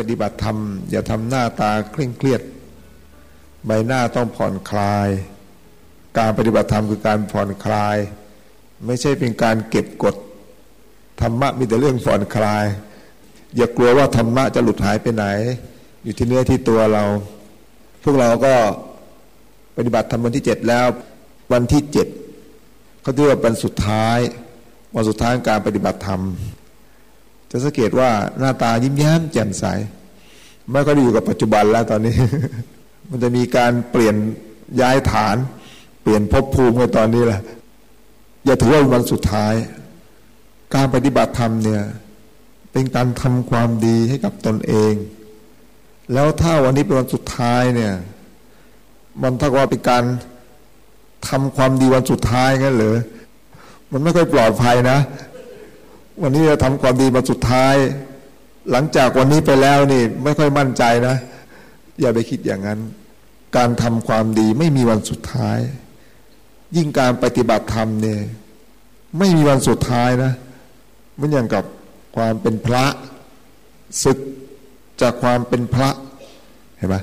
ปฏิบัติธรรม อย่าทำหน้าตาเคร่งเครียด ใบหน้าต้องผ่อนคลาย การปฏิบัติธรรมคือการผ่อนคลาย ไม่ใช่เป็นการเก็บกดธรรมะมีแต่เรื่องผ่อนคลาย อย่ากลัวว่าธรรมะจะหลุดหายไปไหน อยู่ที่เนื้อที่ตัวเรา พวกเราก็ปฏิบัติธรรมวันที่เจ็ดแล้ว วันที่เจ็ดเขาเรียกว่าวันสุดท้ายวันสุดท้ายการปฏิบัติธรรม จะสังเกตว่าหน้าตายิ้มแย้มแจ่มใสไม่ก็อยู่กับปัจจุบันแล้วตอนนี้ มันจะมีการเปลี่ยนย้ายฐาน เปลี่ยนภพภูมิในตอนนี้แหละอย่าถือว่าวันสุดท้าย การปฏิบัติธรรมเนี่ย เป็นการทำความดีให้กับตนเอง แล้วถ้าวันนี้เป็นวันสุดท้ายเนี่ย มันถ้าว่าเป็นการทำความดีวันสุดท้ายงั้นเหรอมันไม่ค่อยปลอดภัยนะ วันนี้เราทำความดีวันสุดท้าย หลังจากวันนี้ไปแล้วนี่ ไม่ค่อยมั่นใจนะ อย่าไปคิดอย่างนั้น การทำความดีไม่มีวันสุดท้าย ยิ่งการปฏิบัติธรรมเนี่ยไม่มีวันสุดท้ายนะมือนอย่างกับความเป็นพระศึกจากความเป็นพระเห็นไหม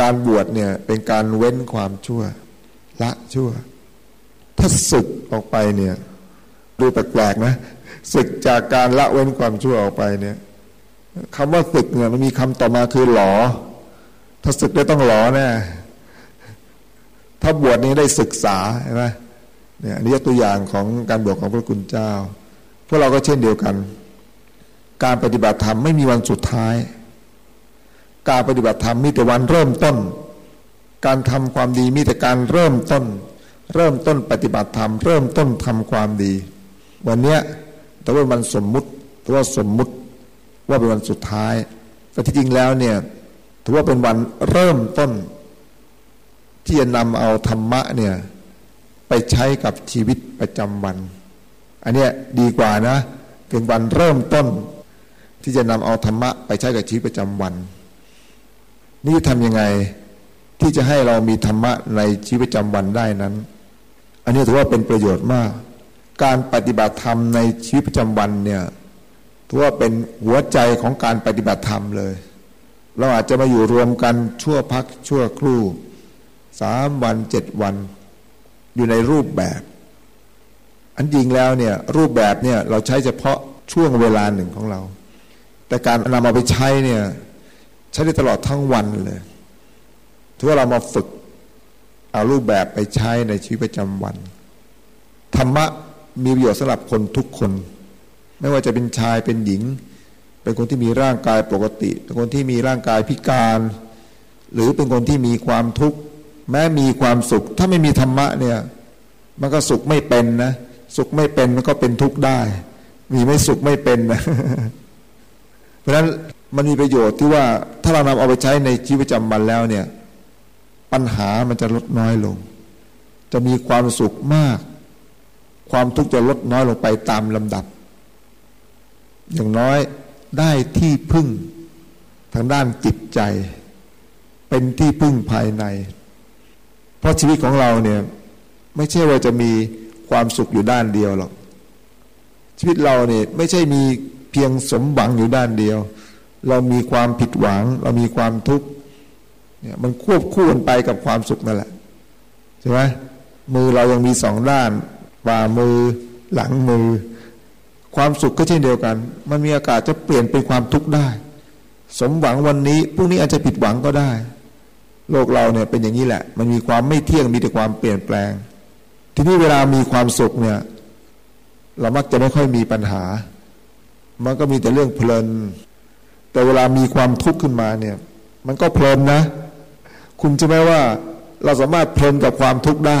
การบวชเนี่ยเป็นการเว้นความชั่ว ละชั่ว ถ้าศึกออกไปเนี่ย ดูแปลกๆนะ ศึกจากการละเว้นความชั่วออกไปเนี่ยคำว่าศึกเนี่ยมันมีคำต่อมาคือหลอ ถ้าศึกได้ต้องหลอแน่ถ้าบวชนี้ได้ศึกษาใช่ไหมเนี่ยอันนี้ตัวอย่างของการบวชของพระคุณเจ้า พวกเราก็เช่นเดียวกัน การปฏิบัติธรรมไม่มีวันสุดท้าย การปฏิบัติธรรมมีแต่วันเริ่มต้น การทำความดีมีแต่การเริ่มต้น เริ่มต้นปฏิบัติธรรม เริ่มต้นทำความดี วันเนี้ย แต่ว่ามันสมมุติแต่ว่าสมมุติว่าเป็นวันสุดท้าย แต่ที่จริงแล้วเนี่ยถือว่าเป็นวันเริ่มต้น ที่จะนำเอาธรรมะเนี่ยไปใช้กับชีวิตประจำวัน อันเนี้ยดีกว่านะเป็นวันเริ่มต้น ที่จะนำเอาธรรมะไปใช้กับชีวิตประจำวัน นี่ทำยังไงที่จะให้เรามีธรรมะในชีวิตประจำวันได้นั้น อันนี้ถือว่าเป็นประโยชน์มาก การปฏิบัติธรรมในชีวิตประจำวันเนี่ยถือว่าเป็นหัวใจของการปฏิบัติธรรมเลย เราอาจจะมาอยู่รวมกันชั่วพักชั่วครู่สามวันเจ็ดวัน อยู่ในรูปแบบ อันจริงแล้วเนี่ยรูปแบบเนี่ยเราใช้เฉพาะช่วงเวลาหนึ่งของเรา แต่การนำเอาไปใช้เนี่ยใช้ได้ตลอดทั้งวันเลยถือว่าเรามาฝึกเอารูปแบบไปใช้ในชีวิตประจำวัน ธรรมะ มีประโยชน์สำหรับคนทุกคน ไม่ว่าจะเป็นชายเป็นหญิง เป็นคนที่มีร่างกายปกติ เป็นคนที่มีร่างกายพิการ หรือเป็นคนที่มีความทุกข์แม้มีความสุข ถ้าไม่มีธรรมะเนี่ย มันก็สุขไม่เป็นนะสุขไม่เป็นมันก็เป็นทุกข์ได้ มีไม่สุขไม่เป็นนะเพราะฉะนั้นมันมีประโยชน์ที่ว่าถ้าเรานำเอาไปใช้ในชีวิตประจำวันแล้วเนี่ย ปัญหามันจะลดน้อยลง จะมีความสุขมาก ความทุกข์จะลดน้อยลงไปตามลำดับ อย่างน้อยได้ที่พึ่งทางด้านจิตใจ เป็นที่พึ่งภายใน เพราะชีวิตของเราเนี่ยไม่ใช่ว่าจะมีความสุขอยู่ด้านเดียวหรอกชีวิตเราเนี่ยไม่ใช่มีเพียงสมหวังอยู่ด้านเดียว เรามีความผิดหวัง เรามีความทุกข์เนี่ยมันควบคู่กันไปกับความสุขนั่นแหละใช่ไหมมือเรายังมีสองด้าน ฝ่ามือ หลังมือ ความสุขก็เช่นเดียวกัน มันมีอากาศจะเปลี่ยนเป็นความทุกข์ได้ สมหวังวันนี้พรุ่งนี้อาจจะผิดหวังก็ได้ โลกเราเนี่ยเป็นอย่างนี้แหละ มันมีความไม่เที่ยงมีแต่ความเปลี่ยนแปลง ทีนี้เวลามีความสุขเนี่ยเรามักจะไม่ค่อยมีปัญหา มันก็มีแต่เรื่องเพลิน แต่เวลามีความทุกข์ขึ้นมาเนี่ย มันก็เพลินนะ คุณใช่ไหมว่าเราสามารถเพลินกับความทุกข์ได้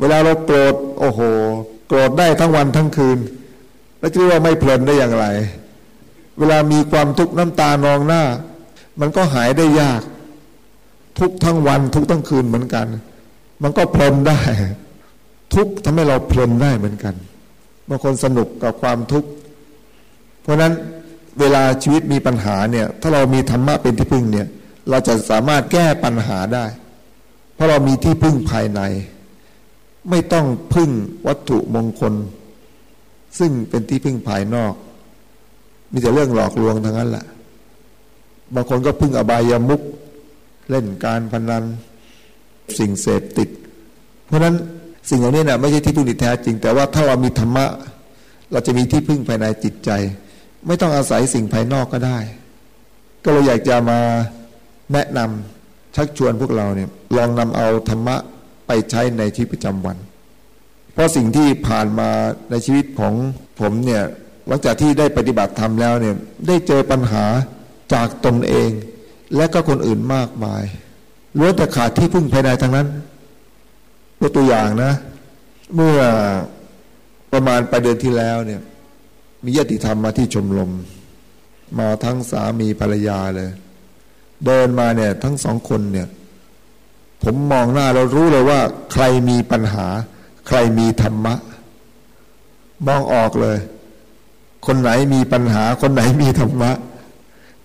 เวลาเราโกรธโอ้โห โกรธได้ทั้งวันทั้งคืน แล้วจะเรียกว่าไม่เพลินได้อย่างไร เวลามีความทุกข์น้ำตานองหน้า มันก็หายได้ยาก ทุกทั้งวันทุกทั้งคืนเหมือนกัน มันก็เพลินได้ ทุกทำให้เราเพลินได้เหมือนกันบางคนสนุกกับความทุกข์เพราะนั้นเวลาชีวิตมีปัญหาเนี่ย ถ้าเรามีธรรมะเป็นที่พึ่งเนี่ย เราจะสามารถแก้ปัญหาได้ เพราะเรามีที่พึ่งภายใน ไม่ต้องพึ่งวัตถุมงคล ซึ่งเป็นที่พึ่งภายนอก มีแต่เรื่องหลอกลวงทั้งนั้นแหละบางคนก็พึ่งอบายามุกเล่นการพนันสิ่งเสพติด เพราะนั้นสิ่งเหล่านี้นะไม่ใช่ที่พึ่งที่แท้จริง แต่ว่าถ้าเรามีธรรมะ เราจะมีที่พึ่งภายในจิตใจ ไม่ต้องอาศัยสิ่งภายนอกก็ได้ ก็เราอยากจะมาแนะนำชักชวนพวกเราเนี่ยลองนำเอาธรรมะ ไปใช้ในชีวิตประจำวัน เพราะสิ่งที่ผ่านมาในชีวิตของผมเนี่ยหลังจากที่ได้ปฏิบัติธรรมแล้วเนี่ยได้เจอปัญหาจากตนเอง และก็คนอื่นมากมายล้วนแต่ขาดที่พึ่งภายในทั้งนั้นยกตัวอย่างนะ เมื่อประมาณปลายเดือนที่แล้วเนี่ย มีญาติธรรมมาที่ชมรมมาทั้งสามีภรรยาเลย เดินมาเนี่ยทั้งสองคนเนี่ย ผมมองหน้าเรารู้เลยว่า ใครมีปัญหา ใครมีธรรมะ มองออกเลย คนไหนมีปัญหา คนไหนมีธรรมะ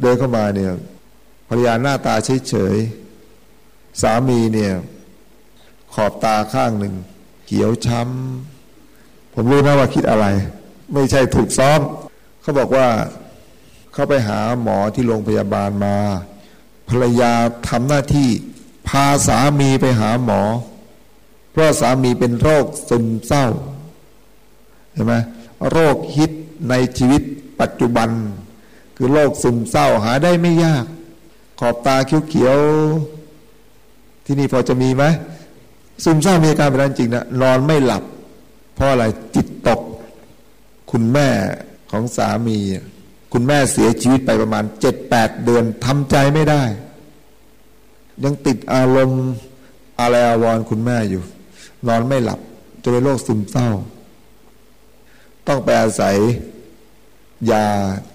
เดินเข้ามาเนี่ยภรรยาหน้าตาเฉยๆสามีเนี่ย ขอบตาข้างหนึ่งเขียวช้ำผมรู้นะว่าคิดอะไร ไม่ใช่ถูกซ้อมเขาบอกว่าเขาไปหาหมอที่โรงพยาบาลมา ภรรยาทำหน้าที่ พาสามีไปหาหมอ เพราะสามีเป็นโรคซึมเศร้าเห็นไหมโรคฮิตในชีวิตปัจจุบัน คือโรคซึมเศร้าหาได้ไม่ยาก ขอบตาเขียวๆที่นี่พอจะมีไหมซึมเศร้ามีอาการเป็นจริงนะนอนไม่หลับ เพราะอะไรจิตตก คุณแม่ของสามี คุณแม่เสียชีวิตไปประมาณเจ็ดแปดเดือนทำใจไม่ได้ ยังติดอารมณ์อะไรอาวรคุณแม่อยู่ นอนไม่หลับจะเป็นโรคซึมเศร้า ต้องไปอาศัยยา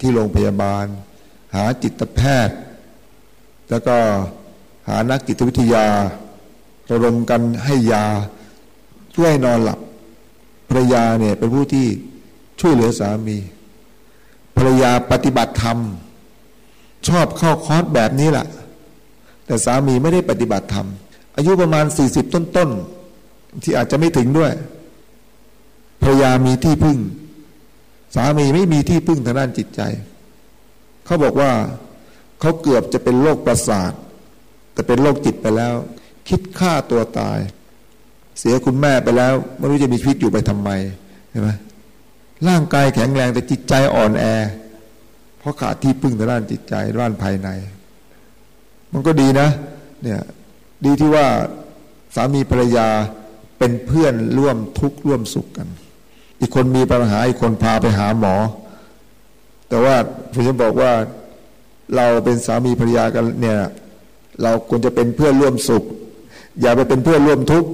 ที่โรงพยาบาล หาจิตแพทย์ แล้วก็หานักจิตวิทยา ระดมกันให้ยาเพื่อให้นอนหลับภรรยาเนี่ยเป็นผู้ที่ช่วยเหลือสามีภรรยาปฏิบัติธรรม ชอบเข้าคอร์สแบบนี้แหละ แต่สามีไม่ได้ปฏิบัติธรรม อายุประมาณสี่สิบต้นๆ ที่อาจจะไม่ถึงด้วยภรรยามีที่พึ่ง สามีไม่มีที่พึ่งทางด้านจิตใจ เขาบอกว่าเขาเกือบจะเป็นโรคประสาท แต่เป็นโรคจิตไปแล้ว คิดฆ่าตัวตาย เสียคุณแม่ไปแล้ว ไม่รู้จะมีชีวิตอยู่ไปทำไมเห็นไหมร่างกายแข็งแรงแต่จิตใจอ่อนแอ เพราะขาดที่พึ่งทางด้านจิตใจด้านภายใน มันก็ดีนะเนี่ยดีที่ว่าสามีภรรยาเป็นเพื่อนร่วมทุกข์ร่วมสุขกัน อีกคนมีปัญหาอีกคนพาไปหาหมอ แต่ว่าผมจะบอกว่าเราเป็นสามีภรรยากันเนี่ยเราควรจะเป็นเพื่อนร่วมสุข อย่าไปเป็นเพื่อนร่วมทุกข์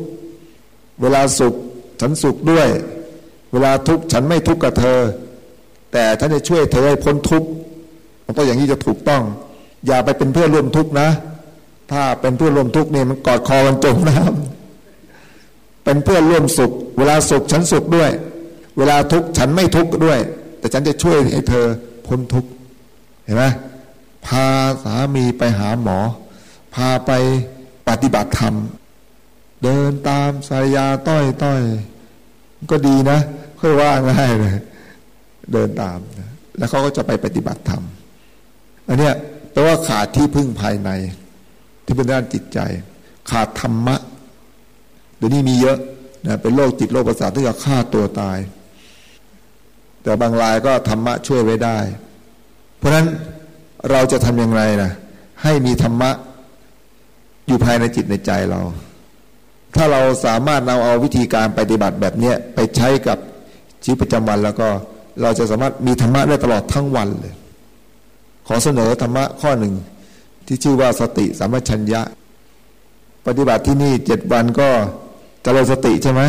เวลาสุขฉันสุขด้วย เวลาทุกข์ฉันไม่ทุกข์กับเธอ แต่ท่านจะช่วยเธอให้พ้นทุกข์มันก็อย่างนี้จะถูกต้อง อย่าไปเป็นเพื่อนร่วมทุกข์นะ ถ้าเป็นเพื่อนร่วมทุกข์นี่มันกอดคอกันจมน้ำเป็นเพื่อนร่วมสุข เวลาสุขฉันสุขด้วย เวลาทุกข์ฉันไม่ทุกข์ด้วย แต่ฉันจะช่วยให้เธอพ้นทุกข์เห็นไหมพาสามีไปหาหมอ พาไปปฏิบัติธรรม เดินตามสายยาต้อยต้อยก็ดีนะค่อยว่าง่ายเลยเดินตามนะแล้วเขาก็จะไปปฏิบัติธรรมอันเนี้ย แปลว่าขาดที่พึ่งภายใน ที่เป็นด้านจิตใจ ขาดธรรมะเดี๋ยวนี้มีเยอะนะเป็นโรคจิตโรคประสาทที่จะฆ่าตัวตาย แต่บางรายก็ธรรมะช่วยไว้ได้ เพราะฉะนั้นเราจะทำอย่างไรนะให้มีธรรมะอยู่ภายในจิตในใจเรา ถ้าเราสามารถนำเอาวิธีการปฏิบัติแบบนี้ไปใช้กับชีวิตประจำวันแล้วก็เราจะสามารถมีธรรมะได้ตลอดทั้งวันเลย ขอเสนอธรรมะข้อหนึ่ง ที่ชื่อว่าสติสัมปชัญญะ ปฏิบัติที่นี่เจ็ดวันก็เจริญสติใช่ไหม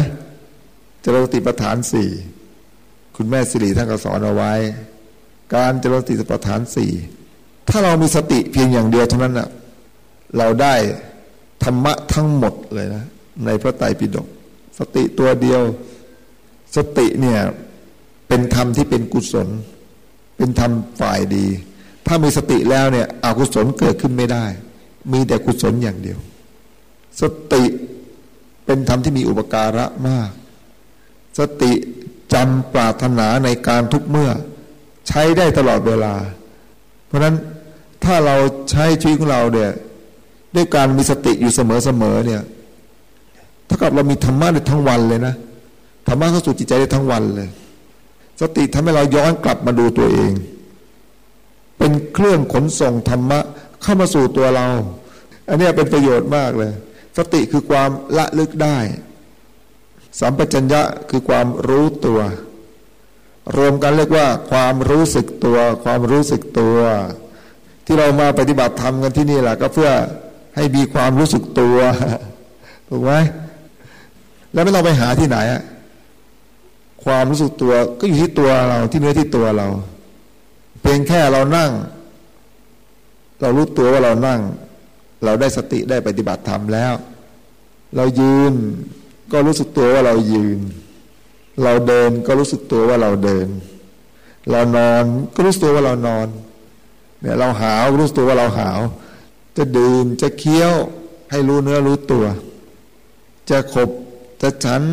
เจริญสติปัฏฐานสี่คุณแม่สิริท่านก็สอนเอาไว้ การเจริญสติปัฏฐานสี่ถ้าเรามีสติเพียงอย่างเดียวเท่านั้นนะเราได้ธรรมะทั้งหมดเลยนะ ในพระไตรปิฎกสติตัวเดียว สติเนี่ยเป็นธรรมที่เป็นกุศล เป็นธรรมฝ่ายดี ถ้ามีสติแล้วเนี่ยอกุศลเกิดขึ้นไม่ได้ มีแต่กุศลอย่างเดียว สติเป็นธรรมที่มีอุปการะมาก สติจำปรารถนาในการทุกเมื่อ ใช้ได้ตลอดเวลา เพราะนั้นถ้าเราใช้ชีวิตของเราเนี่ยด้วยการมีสติอยู่เสมอๆเนี่ยถ้ากับเรามีธรรมะได้ทั้งวันเลยนะธรรมะเข้าสู่จิตใจได้ทั้งวันเลย สติทำให้เราย้อนกลับมาดูตัวเอง เป็นเครื่องขนส่งธรรมะเข้ามาสู่ตัวเรา อันนี้เป็นประโยชน์มากเลย สติคือความละลึกได้สัมปชัญญะคือความรู้ตัว รวมกันเรียกว่าความรู้สึกตัว ความรู้สึกตัว ที่เรามาปฏิบัติธรรมกันที่นี่แหละก็เพื่อให้มีความรู้สึกตัวถูกไหมแล้วไม่ต้องไปหาที่ไหนความรู้สึกตัวก็อยู่ที่ตัวเราที่เนื้อที่ตัวเรา พียงแค่เรานั่ง เรารู้ตัวว่าเรานั่ง เราได้สติได้ปฏิบัติธรรมแล้ว เรายืนก็รู้สึกตัวว่าเรายืน เราเดินก็รู้สึกตัวว่าเราเดิน เรานอนก็รู้สึกตัวว่าเรานอนเนี่ยเราหาวรู้สึกตัวว่าเราหาว จะดื่มจะเคี้ยวให้รู้เนื้อรู้ตัว จะขบจะฉัน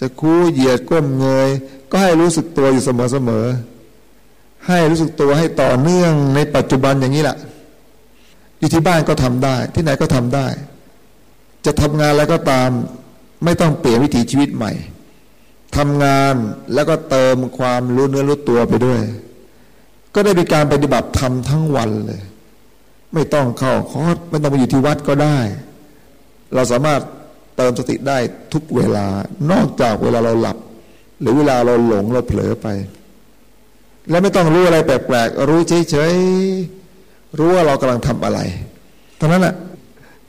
จะคู่เหยียดก้มเงย ก็ให้รู้สึกตัวอยู่เสมอๆ ให้รู้สึกตัวให้ต่อเนื่องในปัจจุบันอย่างนี้แหละอยู่ที่บ้านก็ทำได้ ที่ไหนก็ทำได้ จะทำงานแล้วก็ตาม ไม่ต้องเปลี่ยนวิถีชีวิตใหม่ทำงานแล้วก็เติมความรู้เนื้อรู้ตัวไปด้วย ก็ได้เป็นการปฏิบัติธรรมทั้งวันเลย ไม่ต้องเข้าคอร์สไม่ต้องไปอยู่ที่วัดก็ได้ เราสามารถเติมสติได้ทุกเวลา นอกจากเวลาเราหลับ หรือเวลาเราหลงเราเผลอไป และไม่ต้องรู้อะไรแปลกๆรู้เฉยๆรู้ว่าเรากำลังทำอะไรเท่านั้นแหละ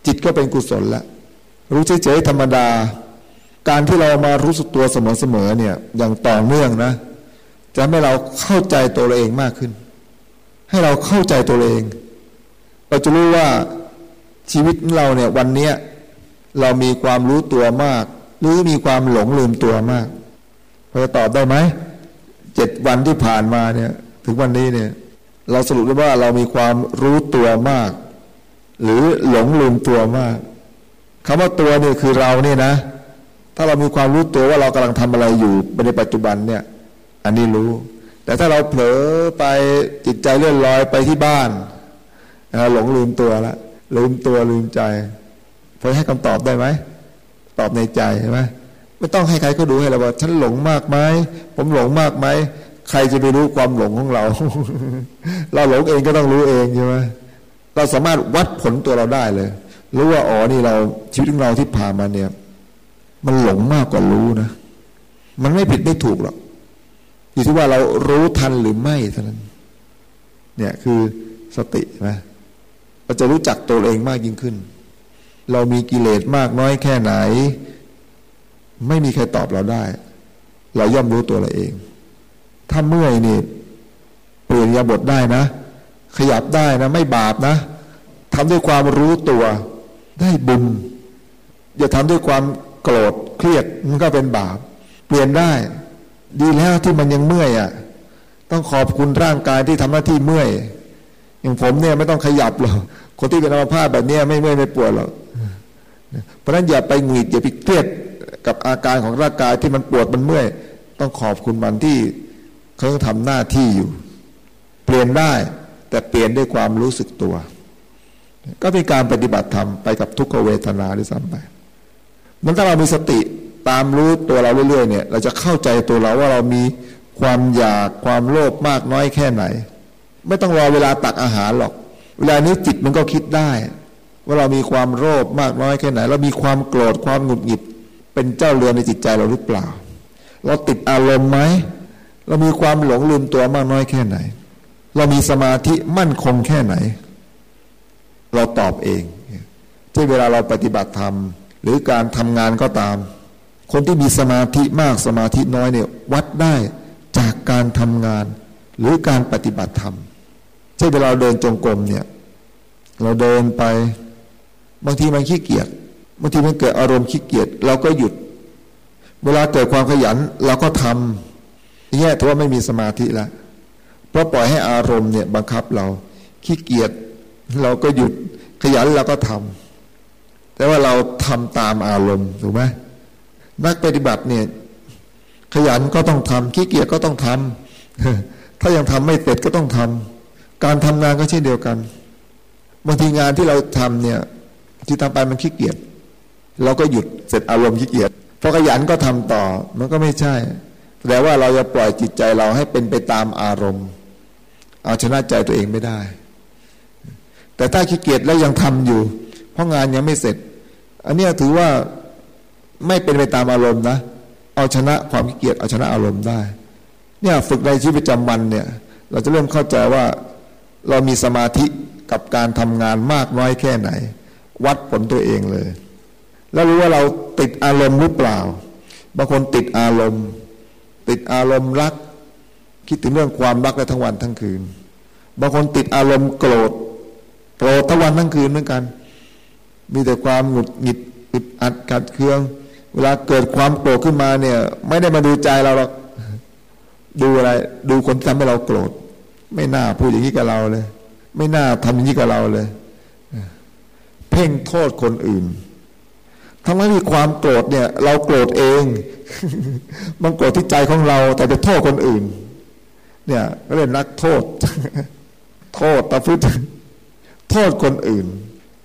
จิตก็เป็นกุศลละรู้เฉยๆธรรมดา การที่เรามารู้สึกตัวเสมอๆเนี่ยอย่างต่อเนื่องนะ จะให้เราเข้าใจตัวเราเองมากขึ้น ให้เราเข้าใจตัวเอง เราจะรู้ว่าชีวิตเราเนี่ยวันเนี้ยเรามีความรู้ตัวมาก หรือมีความหลงลืมตัวมากพอจะตอบได้ไหม เจ็ดวันที่ผ่านมาเนี่ย ถึงวันนี้เนี่ย เราสรุปได้ว่าเรามีความรู้ตัวมาก หรือหลงลืมตัวมากคำว่าตัวเนี่ยคือเราเนี่ยนะ ถ้าเรามีความรู้ตัวว่าเรากำลังทำอะไรอยู่ในปัจจุบันเนี่ย อันนี้รู้ แต่ถ้าเราเผลอไปจิตใจเลื่อนลอยไปที่บ้านหลงลืมตัวละลืมตัวลืมใจพอให้คำตอบได้ไหมตอบในใจใช่ไหม ไม่ต้องให้ใครก็ดูให้เราว่า ฉันหลงมากไหมผมหลงมากไหมใครจะไปรู้ความหลงของเรา เราหลงเองก็ต้องรู้เองใช่ไหมเราสามารถวัดผลตัวเราได้เลย รู้ว่าอ๋อนี่เราชีวิตของเราที่ผ่านมาเนี่ย มันหลงมากกว่ารู้นะ มันไม่ผิดไม่ถูกหรอกอยู่ที่ว่าเรารู้ทันหรือไม่เท่านั้น เนี่ยคือสตินะเราจะรู้จักตัวเองมากยิ่งขึ้น เรามีกิเลสมากน้อยแค่ไหน ไม่มีใครตอบเราได้ เราย่อมรู้ตัวเราเอง ถ้าเมื่อยนี่เปลี่ยนยาบทได้นะ ขยับได้นะ ไม่บาปนะทำด้วยความรู้ตัว ได้บุญอย่าทำด้วยความโกรธเครียดมันก็เป็นบาป เปลี่ยนได้ ดีแล้วที่มันยังเมื่อยอะต้องขอบคุณร่างกายที่ทำหน้าที่เมื่อย อย่างผมเนี่ยไม่ต้องขยับหรอกคนที่เป็นอัมพาตแบบนี้ไม่เมื่อยไม่ปวดหรอกเพราะนั้นอย่าไปหงุดหงิดอย่าไปเครียด กับอาการของร่างกายที่มันปวดมันเมื่อย ต้องขอบคุณมันที่เขาทำหน้าที่อยู่ เปลี่ยนได้แต่เปลี่ยนด้วยความรู้สึกตัว ก็เป็นการปฏิบัติธรรมไปกับทุกขเวทนาด้วยซ้ำไปมันถ้าเรามีสติตามรู้ตัวเราเรื่อยๆเนี่ย เราจะเข้าใจตัวเราว่าเรามีความอยากความโลภมากน้อยแค่ไหน ไม่ต้องรอเวลาตักอาหารหรอก เวลานี้จิตมันก็คิดได้ ว่าเรามีความโลภมากน้อยแค่ไหน เรามีความโกรธความหงุดหงิด เป็นเจ้าเรือนในจิตใจเราหรือเปล่า เราติดอารมณ์ไหม เรามีความหลงลืมตัวมากน้อยแค่ไหน เรามีสมาธิมั่นคงแค่ไหน เราตอบเอง ที่เวลาเราปฏิบัติธรรม หรือการทำงานก็ตาม คนที่มีสมาธิมากสมาธิน้อยเนี่ยวัดได้จากการทำงาน หรือการปฏิบัติธรรมเช่นเวลาเดินจงกรมเนี่ย เราเดินไป บางทีมันขี้เกียจ บางทีมันเกิดอารมณ์ขี้เกียจเราก็หยุด เวลาเกิดความขยันเราก็ทำแย่ถือว่าไม่มีสมาธิแล้วเพราะปล่อยให้อารมณ์เนี่ยบังคับเราขี้เกียจเราก็หยุดขยันเราก็ทำแต่ว่าเราทำตามอารมณ์ถูกไหมนักปฏิบัติเนี่ยขยันก็ต้องทำขี้เกียจก็ต้องทำถ้ายังทำไม่เสร็จก็ต้องทำการทำงานก็เช่นเดียวกันบางทีงานที่เราทำเนี่ยที่ทำไปมันขี้เกียจ เราก็หยุดเสร็จอารมณ์ขี้เกียจพอขยันก็ทำต่อมันก็ไม่ใช่แต่ว่าเราจะปล่อยจิตใจเราให้เป็นไปตามอารมณ์ เอาชนะใจตัวเองไม่ได้ แต่ถ้าขี้เกียจแล้วยังทำอยู่ เพราะงานยังไม่เสร็จ อันนี้ถือว่าไม่เป็นไปตามอารมณ์นะเอาชนะความขี้เกียจเอาชนะอารมณ์ได้ เนี่ยฝึกในชีวิตประจำวันเนี่ย เราจะเริ่มเข้าใจว่าเรามีสมาธิกับการทำงานมากน้อยแค่ไหน วัดผลตัวเองเลย แล้วรู้ว่าเราติดอารมณ์หรือเปล่า บางคนติดอารมณ์ ติดอารมณ์รัก คิดถึงเรื่องความรักได้ทั้งวันทั้งคืน บางคนติดอารมณ์โกรธโกรธทั้งวันทั้งคืนเหมือนกัน มีแต่ความหงุดหงิดอึดอัดขัดเคือง เวลาเกิดความโกรธขึ้นมาเนี่ย ไม่ได้มาดูใจเราหรอกดูอะไร ดูคนที่ทำให้เราโกรธ ไม่น่าพูดอย่างนี้กับเราเลย ไม่น่าทำอย่างนี้กับเราเลย เพ่งโทษคนอื่น ทั้งที่ความโกรธเนี่ย เราโกรธเอง มันโกรธที่ใจของเรา แต่ไปโทษคนอื่น เนี่ยก็เรียนนักโทษ โทษตาฟุตโทษคนอื่น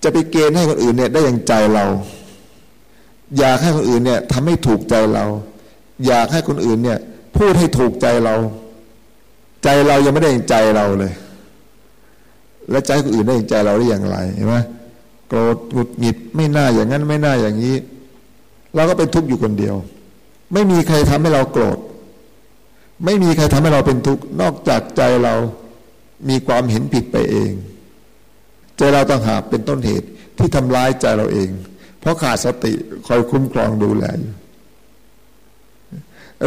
จะไปเกณฑ์ให้คนอื่นเนี่ย ได้อย่างใจเรา อยากให้คนอื่นเนี่ยทำให้ถูกใจเรา อยากให้คนอื่นเนี่ย พูดให้ถูกใจเรา ใจเรายังไม่ได้อย่างใจเราเลย แล้วใจคนอื่นได้อย่างใจเราได้อย่างไรเห็นไหม โกรธหงุดหงิดไม่น่าอย่างนั้นไม่น่าอย่างนี้เราก็เป็นทุกข์อยู่คนเดียว ไม่มีใครทำให้เราโกรธ ไม่มีใครทำให้เราเป็นทุกข์นอกจากใจเรามีความเห็นผิดไปเอง ใจเราต้องหาเป็นต้นเหตุที่ทำร้ายใจเราเอง เพราะขาดสติคอยคุ้มครองดูแลอยู่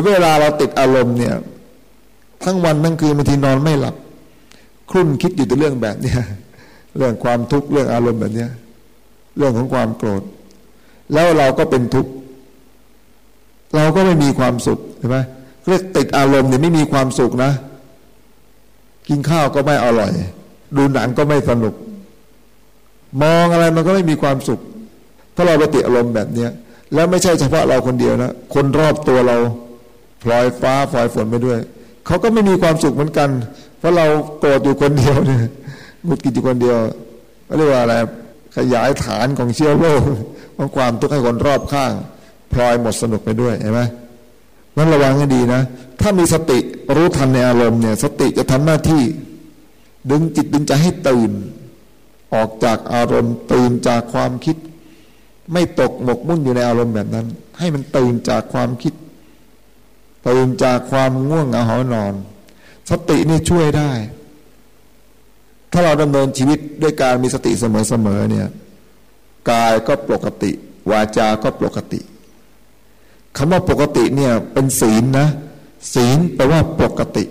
เวลาเราติดอารมณ์เนี่ย ทั้งวันทั้งคืนบางทีนอนไม่หลับ ครุ่นคิดอยู่แต่เรื่องแบบเนี้ยเรื่องความทุกข์เรื่องอารมณ์แบบเนี้ย เรื่องของความโกรธ แล้วเราก็เป็นทุกข์เราก็ไม่มีความสุขใช่ไหมเรียกติดอารมณ์เนี่ยไม่มีความสุขนะ กินข้าวก็ไม่อร่อย ดูหนังก็ไม่สนุก มองอะไรมันก็ไม่มีความสุข ถ้าเราไปติดอารมณ์แบบเนี้ยแล้วไม่ใช่เฉพาะเราคนเดียวนะ คนรอบตัวเราพลอยฟ้าพลอยฝนไปด้วย เขาก็ไม่มีความสุขเหมือนกัน เพราะเราโกรธอยู่คนเดียวเนี่ยมุดกินอยู่คนเดียวเรียกว่าอะไร ขยายฐานของเชื้อโรคของความทุกข์ให้คนรอบข้าง พลอยหมดสนุกไปด้วยเห็นไหมนั้นระวังให้ดีนะ ถ้ามีสติรู้ทันในอารมณ์เนี่ยสติจะทำหน้าที่ ดึงจิตดึงใจให้ตื่น ออกจากอารมณ์ตื่นจากความคิด ไม่ตกหมกมุ่นอยู่ในอารมณ์แบบนั้น ให้มันตื่นจากความคิด ตื่นจากความง่วงเหงาหอนอน สตินี่ช่วยได้ ถ้าเราดำเนินชีวิตด้วยการมีสติเสมอๆเนี่ยกายก็ปกติ วาจาก็ปกติคำว่าปกติเนี่ยเป็นศีลนะ ศีลแปลว่าปกติ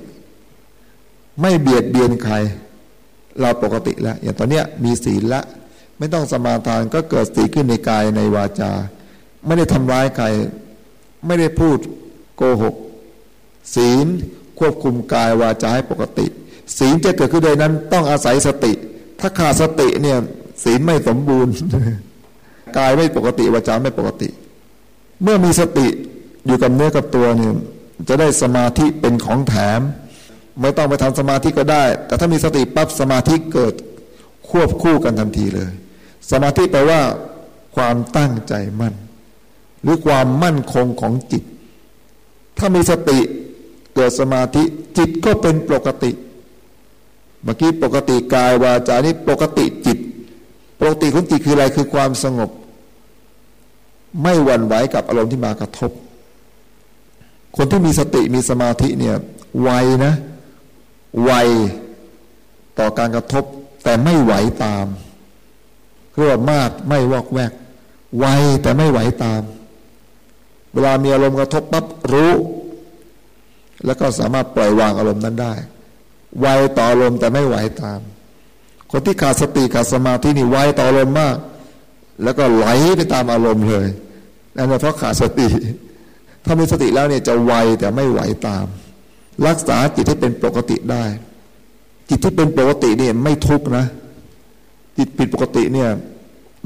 ไม่เบียดเบียนใคร เราปกติแล้วอย่างตอนเนี้ยมีศีลละ ไม่ต้องสมาทานก็เกิดสีขึ้นในกายในวาจา ไม่ได้ทำร้ายใคร ไม่ได้พูดโกหก ศีลควบคุมกายวาจาให้ปกติ ศีลจะเกิดขึ้นได้นั้นต้องอาศัยสติ ถ้าขาดสติเนี่ยศีลไม่สมบูรณ์ กายไม่ปกติวาจาไม่ปกติ เมื่อมีสติอยู่กับเนื้อกับตัวเนี่ยจะได้สมาธิเป็นของแถม ไม่ต้องไปทำสมาธิก็ได้ แต่ถ้ามีสติปั๊บสมาธิเกิดควบคู่กันทันทีเลย สมาธิแปลว่า ความตั้งใจมั่น หรือความมั่นคงของจิต ถ้ามีสติเกิดสมาธิจิตก็เป็นปกติ เมื่อกี้ปกติกายวาจานี่ปกติจิต ปกติของจิตคืออะไรคือความสงบ ไม่หวั่นไหวกับอารมณ์ที่มากระทบ คนที่มีสติมีสมาธิเนี่ยไวนะไวต่อการกระทบ แต่ไม่ไหวตามเรียกว่ามาดไม่วอกแวกไวแต่ไม่ไหวตาม เวลามีอารมณ์กระทบปั๊บรู้ แล้วก็สามารถปล่อยวางอารมณ์นั้นได้ ไวต่ออารมณ์แต่ไม่ไหวตาม คนที่ขาดสติขาดสมาธินี่ไวต่ออารมณ์มาก แล้วก็ไหลไปตามอารมณ์เลยนั่นเพราะขาดสติ ถ้ามีสติแล้วเนี่ยจะไวแต่ไม่ไหวตาม รักษาจิตให้เป็นปกติได้ จิตที่เป็นปกติเนี่ยไม่ทุกนะ จิตผิดปกติเนี่ย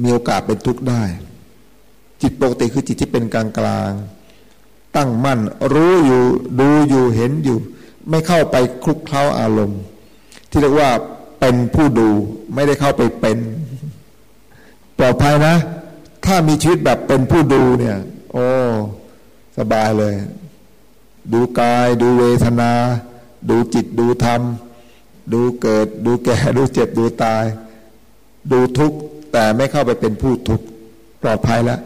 มีโอกาสเป็นทุกข์ได้ จิตปกติคือจิตที่เป็นกลางกลางตั้งมั่น รู้อยู่ดูอยู่เห็นอยู่ ไม่เข้าไปคลุกเคล้าอารมณ์ ที่เรียกว่าเป็นผู้ดูไม่ได้เข้าไปเป็นปลอดภัยนะ ถ้ามีชีวิตแบบเป็นผู้ดูเนี่ย โอ้ สบายเลย ดูกาย ดูเวทนา ดูจิตดูธรรม ดูเกิด ดูแก่ ดูเจ็บดูตาย ดูทุกข์แต่ไม่เข้าไปเป็นผู้ทุกข์ปลอดภัยแล้ว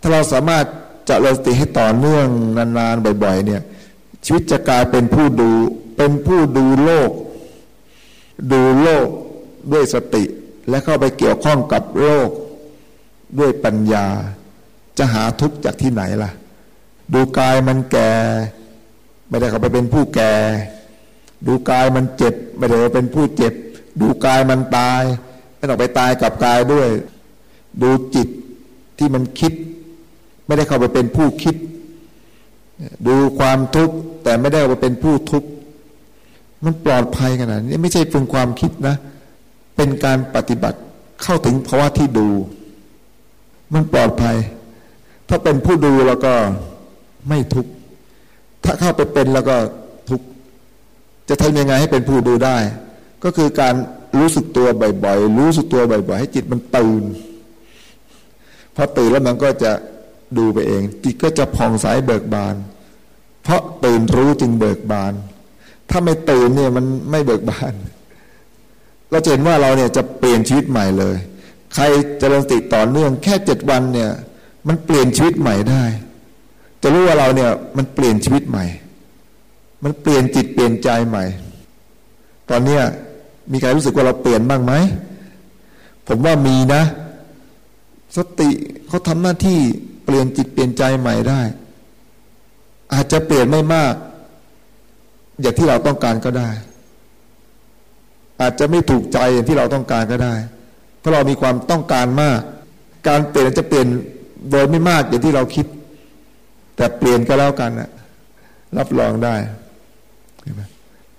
ถ้าเราสามารถจะเริสติให้ต่อเนื่องนานๆบ่อย ๆ เนี่ย ชีวิตจะกลายเป็นผู้ดู เป็นผู้ดูโลก ดูโลกด้วยสติ และเข้าไปเกี่ยวข้องกับโลก ด้วยปัญญา จะหาทุกข์จากที่ไหนล่ะ ดูกายมันแก่ ไม่ได้เข้าไปเป็นผู้แก่ ดูกายมันเจ็บ ไม่ได้เข้าเป็นผู้เจ็บ ดูกายมันตาย ไม่ต้องไปตายกับกายด้วย ดูจิตที่มันคิด ไม่ได้เข้าไปเป็นผู้คิด ดูความทุกข์แต่ไม่ได้เข้าเป็นผู้ทุกข์มันปลอดภัยขนาดนี้ไม่ใช่เป็นความคิดนะ เป็นการปฏิบัติเข้าถึงภาวะที่ดู มันปลอดภัย ถ้าเป็นผู้ดูแล้วก็ไม่ทุกข์ถ้าเข้าไปเป็นแล้วก็ทุกข์จะทำยังไงให้เป็นผู้ดูได้ ก็คือการรู้สึกตัวบ่อยๆ รู้สึกตัวบ่อยๆ ให้จิตมันตื่นพอตื่นแล้วมันก็จะ ดูไปเอง จิตก็จะผ่องใสเบิกบาน เพราะตื่นรู้จึงเบิกบาน ถ้าไม่ตื่นเนี่ยมันไม่เบิกบาน เราเห็นว่าเราเนี่ยจะเปลี่ยนชีวิตใหม่เลย ใครจเจริญสติต่อเนื่องแค่เจ็ดวันเนี่ย มันเปลี่ยนชีวิตใหม่ได้ จะรู้ว่าเราเนี่ยมันเปลี่ยนชีวิตใหม่ มันเปลี่ยนจิตเปลี่ยนใจใหม่ ตอนเนี้ยมีใครรู้สึกว่าเราเปลี่ยนบ้างไหม ผมว่ามีนะ สติเขาทำหน้าที่ เปลี่ยนจิตเปลี่ยนใจใหม่ได้ อาจจะเปลี่ยนไม่มาก อย่างที่เราต้องการก็ได้ อาจจะไม่ถูกใจอย่างที่เราต้องการก็ได้ เพราะเรามีความต้องการมาก การเปลี่ยนจะเปลี่ยนโดยไม่มากอย่างที่เราคิด แต่เปลี่ยนก็แล้วกันนะรับรองได้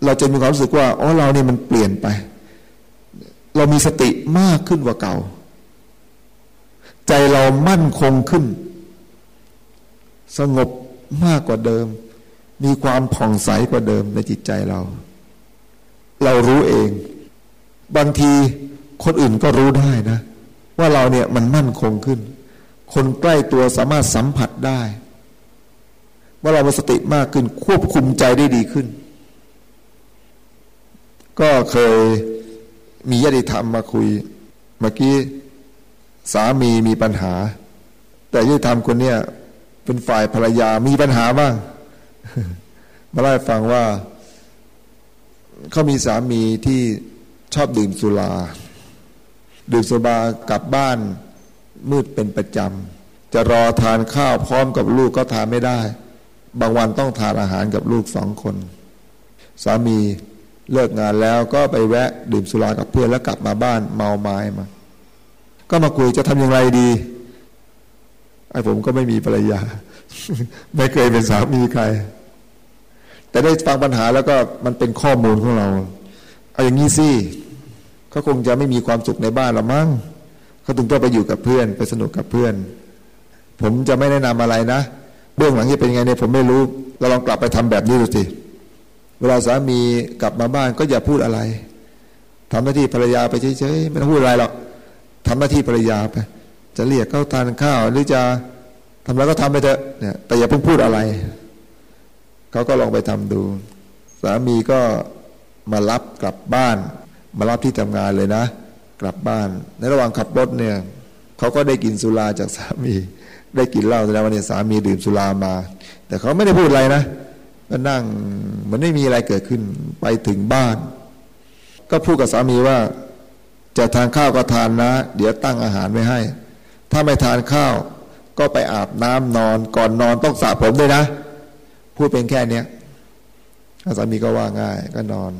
เราจะมีความรู้สึกว่าอ๋อเราเนี่ยมันเปลี่ยนไป เรามีสติมากขึ้นกว่าเก่า ใจเรามั่นคงขึ้น สงบมากกว่าเดิม มีความผ่องใสกว่าเดิมในจิตใจเรา เรารู้เอง บางทีคนอื่นก็รู้ได้นะ ว่าเราเนี่ยมันมั่นคงขึ้น คนใกล้ตัวสามารถสัมผัสได้ ว่าเรามีสติมากขึ้น ควบคุมใจได้ดีขึ้น ก็เคยมีญาติธรรมมาคุย เมื่อกี้สามีมีปัญหา แต่ญาติธรรมคนเนี้ย เป็นฝ่ายภรรยามีปัญหาบ้างมาเล่าให้ฟังว่าเขามีสามีที่ชอบดื่มสุรา ดื่มสุรากลับบ้านมืดเป็นประจำ จะรอทานข้าวพร้อมกับลูกก็ทานไม่ได้ บางวันต้องทานอาหารกับลูกสองคน สามีเลิกงานแล้วก็ไปแวะดื่มสุรากับเพื่อนแล้วกลับมาบ้านเมาไม้มา ก็มาคุยจะทำอย่างไรดี ไอ้ผมก็ไม่มีภรรยา ไม่เคยเป็นสามีใคร แต่ได้ฟังปัญหาแล้วก็มันเป็นข้อมูลของเรา เอาอย่างนี้สิเขาคงจะไม่มีความสุขในบ้านหรอมั้งเขาถึงต้องไปอยู่กับเพื่อน ไปสนุกกับเพื่อน ผมจะไม่แนะนำอะไรนะเบื้องหลังจะเป็นไงเนี่ยผมไม่รู้ เราลองกลับไปทำแบบนี้ดูสิเวลาสามีกลับมาบ้านก็อย่าพูดอะไรทำหน้าที่ภรรยาไปเฉยๆไม่ต้องพูดอะไรหรอกทำหน้าที่ภรรยาไป จะเรียกเขาทานข้าว หรือจะทำอะไรก็ทำไปเถอะเนี่ยแต่อย่าเพิ่งพูดอะไร เขาก็ลองไปทำดู สามีก็มารับกลับบ้าน มารับที่ทำงานเลยนะ กลับบ้าน ในระหว่างขับรถเนี่ยเขาก็ได้กินสุราจากสามี ได้กินเหล้าแสดงว่าเนี่ยสามีดื่มสุรามา แต่เขาไม่ได้พูดอะไรนะก็นั่งมันไม่มีอะไรเกิดขึ้นไปถึงบ้าน ก็พูดกับสามีว่า จะทานข้าวก็ทานนะ เดี๋ยวตั้งอาหารไว้ให้ ถ้าไม่ทานข้าว ก็ไปอาบน้ำนอน ก่อนนอนต้องสระผมด้วยนะ พูดเป็นแค่เนี้ยสามีก็ว่าง่าย ก็นอน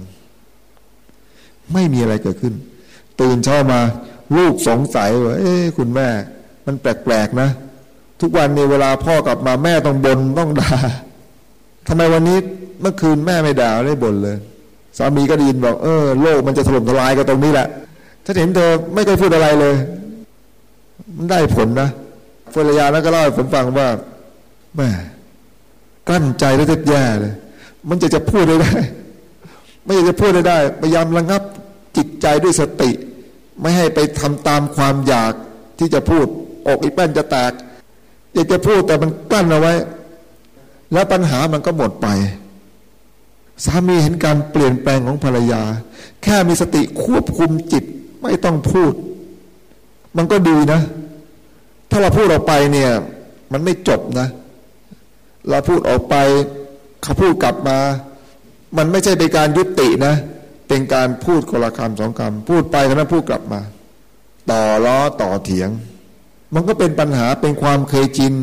ไม่มีอะไรเกิดขึ้น ตื่นเช้ามาลูกสงสัยว่าเอ้คุณแม่ มันแปลกๆนะ ทุกวันในเวลาพ่อกลับมาแม่ต้องบนต้องด่าทำไมวันนี้เมื่อคืนแม่ไม่ด่าได้บ่นเลย สามีก็ได้ยินบอก เออ โลกมันจะถล่มทลายก็ตรงนี้แหละถ้าเห็นเธอไม่เคยพูดอะไรเลย มันได้ผลนะภรรยานั้นก็เล่าให้ผมฟังว่าแม่กั้นใจแล้วจะแย่เลย มันจะจะพูดได้ได้ ไม่อยากจะพูดได้ได้พยายามระงับจิตใจด้วยสติ ไม่ให้ไปทำตามความอยากที่จะพูด อกอีแป้นจะแตกอยากจะพูดแต่มันกั้นเอาไว้ แล้วปัญหามันก็หมดไป สามีเห็นการเปลี่ยนแปลงของภรรยา แค่มีสติควบคุมจิตไม่ต้องพูด มันก็ดีนะ ถ้าเราพูดออกไปเนี่ย มันไม่จบนะ เราพูดออกไปเขาพูดกลับมา มันไม่ใช่เป็นการยุตินะ เป็นการพูดคนละคำสองคำพูดไปแล้วพูดกลับมา ต่อล้อต่อเถียง มันก็เป็นปัญหาเป็นความเคยชิน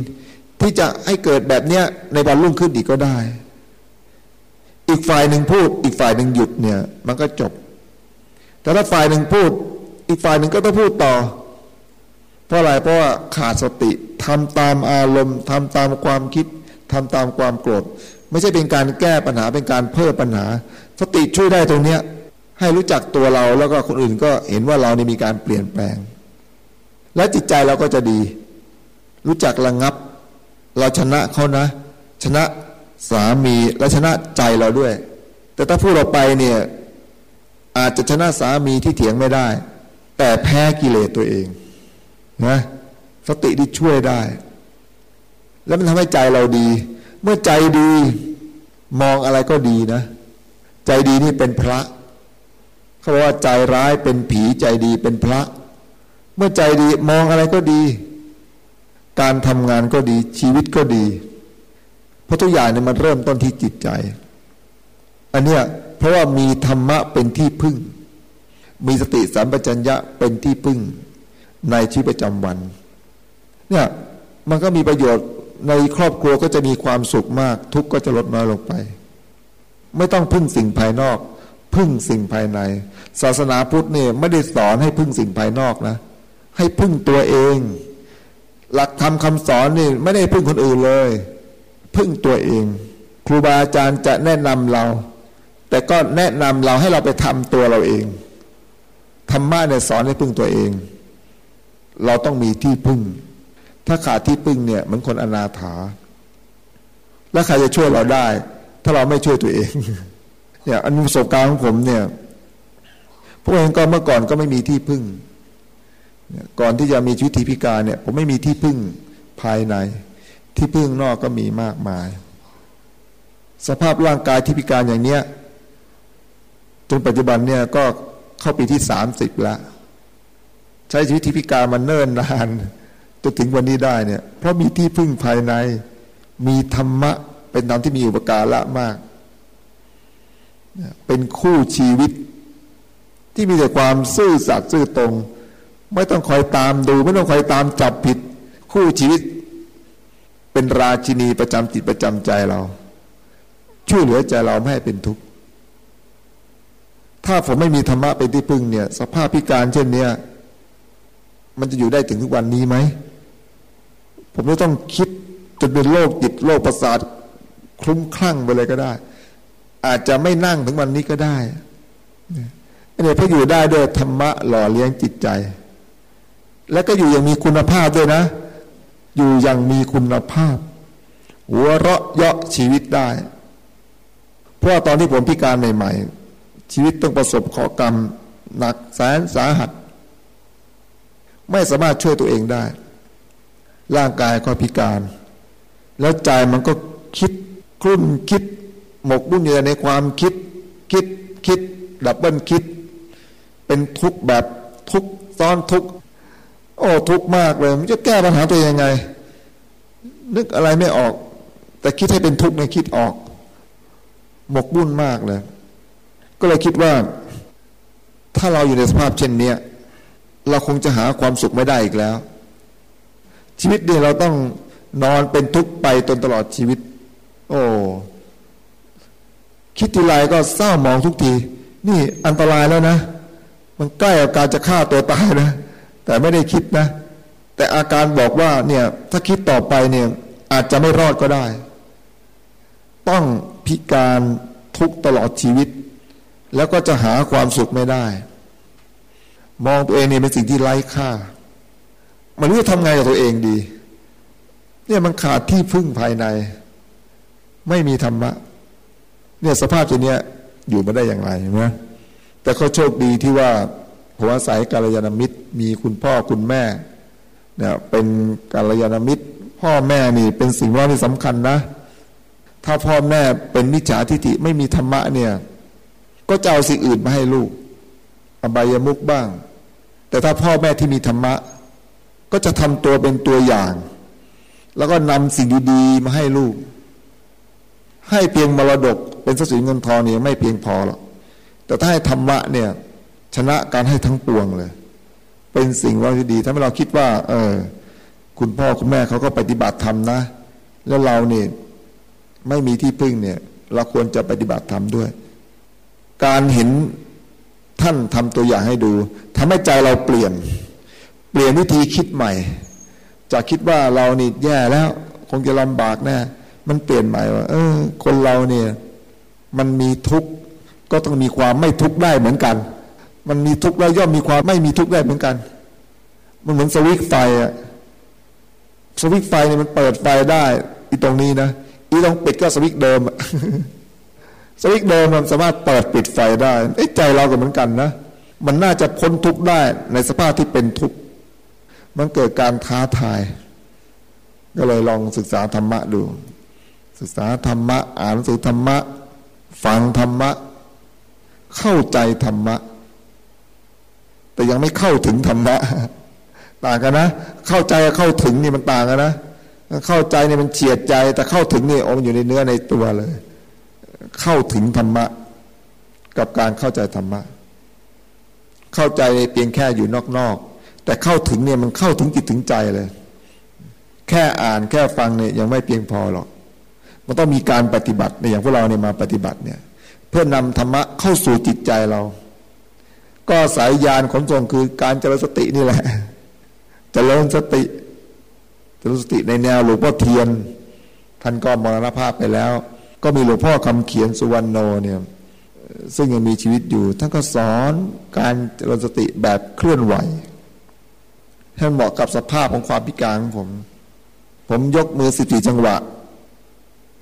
ที่จะให้เกิดแบบเนี้ยในวันรุ่งขึ้นอีกก็ได้ อีกฝ่ายหนึ่งพูด อีกฝ่ายหนึ่งหยุดเนี่ย มันก็จบ แต่ถ้าฝ่ายหนึ่งพูด อีกฝ่ายหนึ่งก็ต้องพูดต่อ เพราะอะไรเพราะว่าขาดสติทำตามอารมณ์ทำตามความคิดทำตามความโกรธ ไม่ใช่เป็นการแก้ปัญหาเป็นการเพิ่มปัญหา สติช่วยได้ตรงเนี้ยให้รู้จักตัวเราแล้วก็คนอื่นก็เห็นว่าเรานี่มีการเปลี่ยนแปลง และจิตใจเราก็จะดี รู้จักระงับ เราชนะเขานะ ชนะสามีและชนะใจเราด้วย แต่ถ้าพูดออกไปเนี่ยอาจจะชนะสามีที่เถียงไม่ได้ แต่แพ้กิเลสตัวเอง นะสติที่ช่วยได้ แล้วมันทำให้ใจเราดี เมื่อใจดีมองอะไรก็ดีนะ ใจดีนี่เป็นพระ เขาบอกว่าใจร้ายเป็นผีใจดีเป็นพระ เมื่อใจดีมองอะไรก็ดี การทำงานก็ดีชีวิตก็ดี เพราะทุกอย่างเนี่ยมันเริ่มต้นที่จิตใจ อันเนี้ยเพราะว่ามีธรรมะเป็นที่พึ่ง มีสติสัมปชัญญะเป็นที่พึ่ง ในชีวิตประจำวัน เนี่ยมันก็มีประโยชน์ในครอบครัวก็จะมีความสุขมาก ทุกข์ก็จะลดน้อยลงไป ไม่ต้องพึ่งสิ่งภายนอก พึ่งสิ่งภายใน ศาสนาพุทธเนี่ยไม่ได้สอนให้พึ่งสิ่งภายนอกนะ ให้พึ่งตัวเอง หลักธรรมคาสอนนี่ไม่ได้พึ่งคนอื่นเลย พึ่งตัวเอง ครูบาอาจารย์จะแนะนำเรา แต่ก็แนะนำเราให้เราไปทำตัวเราเองธรรมะเนี่ยสอนให้พึ่งตัวเอง เราต้องมีที่พึ่ง ถ้าขาดที่พึ่งเนี่ยมันคนอนาถา แล้วใครจะช่วยเราได้ ถ้าเราไม่ช่วยตัวเองเนี่ยอันประสบการณ์ของผมเนี่ยพวกเองก็เมื่อก่อนก็ไม่มีที่พึ่ง ก่อนที่จะมีชีวิตที่พิการเนี่ย ผมไม่มีที่พึ่งภายใน ที่พึ่งนอกก็มีมากมาย สภาพร่างกายที่พิการอย่างเนี้ยจนปัจจุบันเนี่ยก็เข้าปีที่สามสิบแล้ว ใช้ชีวิตที่พิการมาเนิ่นนานจนถึงวันนี้ได้เนี่ย เพราะมีที่พึ่งภายใน มีธรรมะ เป็นธรรมที่มีอุปการะมาก เป็นคู่ชีวิต ที่มีแต่ความซื่อสัตย์ซื่อตรง ไม่ต้องคอยตามดู ไม่ต้องคอยตามจับผิด คู่ชีวิต เป็นราชินีประจำจิตประจำใจเรา ช่วยเหลือใจเราไม่ให้เป็นทุกข์ถ้าผมไม่มีธรรมะเป็นที่พึ่งเนี่ย สภาพพิการเช่นเนี้ย มันจะอยู่ได้ถึงทุกวันนี้ไหม ผมไม่ต้องคิดจนเป็นโรคจิตโรคประสาทคลุ้มคลั่งไปเลยก็ได้ อาจจะไม่นั่งถึงวันนี้ก็ได้เนี่ยพออยู่ได้ด้วยธรรมะหล่อเลี้ยงจิตใจ แล้วก็อยู่อย่างมีคุณภาพด้วยนะ อยู่อย่างมีคุณภาพ หัวเราะเยาะชีวิตได้ เพราะตอนที่ผมพิการใหม่ ๆ ชีวิตต้องประสบข้อกรรม หนักแสนสาหัส ไม่สามารถช่วยตัวเองได้ ร่างกายก็พิการ แล้วใจมันก็คิดคลุ่นคิด หมกบุ่นอยู่ในความคิด คิดคิด ดับเบิลคิด เป็นทุกข์แบบทุกข์ซ้อนทุกข์โอ้ทุกข์มากเลยมันจะแก้ปัญหาตัวยังไง นึกอะไรไม่ออก แต่คิดให้เป็นทุกข์ในคิดออก หมกบุ่นมากเลย ก็เลยคิดว่า ถ้าเราอยู่ในสภาพเช่นนี้ เราคงจะหาความสุขไม่ได้อีกแล้ว ชีวิตเนี่ยเราต้องนอนเป็นทุกข์ไปจนตลอดชีวิต โอ้คิดทีไรก็เศร้าหมองทุกที นี่อันตรายแล้วนะ มันใกล้กับการจะฆ่าตัวตายนะ แต่ไม่ได้คิดนะ แต่อาการบอกว่าเนี่ยถ้าคิดต่อไปเนี่ยอาจจะไม่รอดก็ได้ ต้องพิการทุกตลอดชีวิต แล้วก็จะหาความสุขไม่ได้ มองตัวเองเนี่ยเป็นสิ่งที่ไร้ค่า มันรู้จะทำไงกับตัวเองดี เนี่ยมันขาดที่พึ่งภายใน ไม่มีธรรมะ เนี่ยสภาพตัวเนี้ยอยู่มาได้อย่างไรเห็นไหมแต่เขาโชคดีที่ว่าผมอาศัยกาลยานมิตร มีคุณพ่อคุณแม่เนี่ยเป็นกาลยานมิตร พ่อแม่นี่เป็นสิ่งว่าที่สำคัญนะ ถ้าพ่อแม่เป็นมิจฉาทิฏฐิไม่มีธรรมะเนี่ย ก็จะเอาสิ่งอื่นมาให้ลูก อบายมุกบ้าง แต่ถ้าพ่อแม่ที่มีธรรมะ ก็จะทำตัวเป็นตัวอย่าง แล้วก็นำสิ่งดีๆ มาให้ลูก ให้เพียงมรดก เป็นทรัพย์สินเงินทองเนี่ยไม่เพียงพอหรอกแต่ถ้าให้ธรรมะเนี่ย ชนะการให้ทั้งปวงเลย เป็นสิ่งว่าที่ดีถ้าเราคิดว่า เออ คุณพ่อคุณแม่เขาก็ปฏิบัติธรรมนะ แล้วเราเนี่ยไม่มีที่พึ่งเนี่ย เราควรจะปฏิบัติธรรมด้วย การเห็น ท่านทำตัวอย่างให้ดูทำให้ใจเราเปลี่ยน เปลี่ยนวิธีคิดใหม่ จากคิดว่าเรานี่แย่แล้ว คงจะลำบากแน่มันเปลี่ยนใหม่ว่าเออ คนเราเนี่ย มันมีทุกข์ก็ต้องมีความไม่ทุกข์ได้เหมือนกัน มันมีทุกข์แล้วย่อมมีความไม่มีทุกข์ได้เหมือนกัน มันเหมือนสวิตไฟอะสวิตไฟเนี่ยมันเปิดไฟได้ อีตรงนี้นะอีตรงปิดก็สวิตเดิม สวิตเดิมมันสามารถเปิดปิดไฟได้ไอ้ใจเราก็เหมือนกันนะ มันน่าจะพ้นทุกข์ได้ในสภาพที่เป็นทุกข์มันเกิดการท้าทาย ก็เลยลองศึกษาธรรมะดู ศึกษาธรรมะ อ่านหนังสือธรรมะ ฟังธรรมะ เข้าใจธรรมะ แต่ยังไม่เข้าถึงธรรมะต่างกันนะ เข้าใจกับเข้าถึงนี่มันต่างกันนะ เข้าใจเนี่ยมันเฉียดใจ แต่เข้าถึงนี่อมอยู่ในเนื้อในตัวเลย เข้าถึงธรรมะ กับการเข้าใจธรรมะ เข้าใจเพียงแค่อยู่นอกๆแต่เข้าถึงเนี่ยมันเข้าถึงจิตถึงใจเลย แค่อ่านแค่ฟังเนี่ยยังไม่เพียงพอหรอกมันต้องมีการปฏิบัติในอย่างพวกเราเนี่ยมาปฏิบัติเนี่ย เพื่อนำธรรมะเข้าสู่จิตใจเรา ก็สายยานขนส่งคือการเจริญสตินี่แหละเจริญสติเจริญสติในแนวหลวงพ่อเทียน ท่านก็มรณภาพไปแล้ว ก็มีหลวงพ่อคำเขียนสุวรรณโนเนี่ยซึ่งยังมีชีวิตอยู่ท่านก็สอนการเจริญสติแบบเคลื่อนไหวให้เหมาะกับสภาพของความพิการของผม ผมยกมือสิบสี่จังหวะ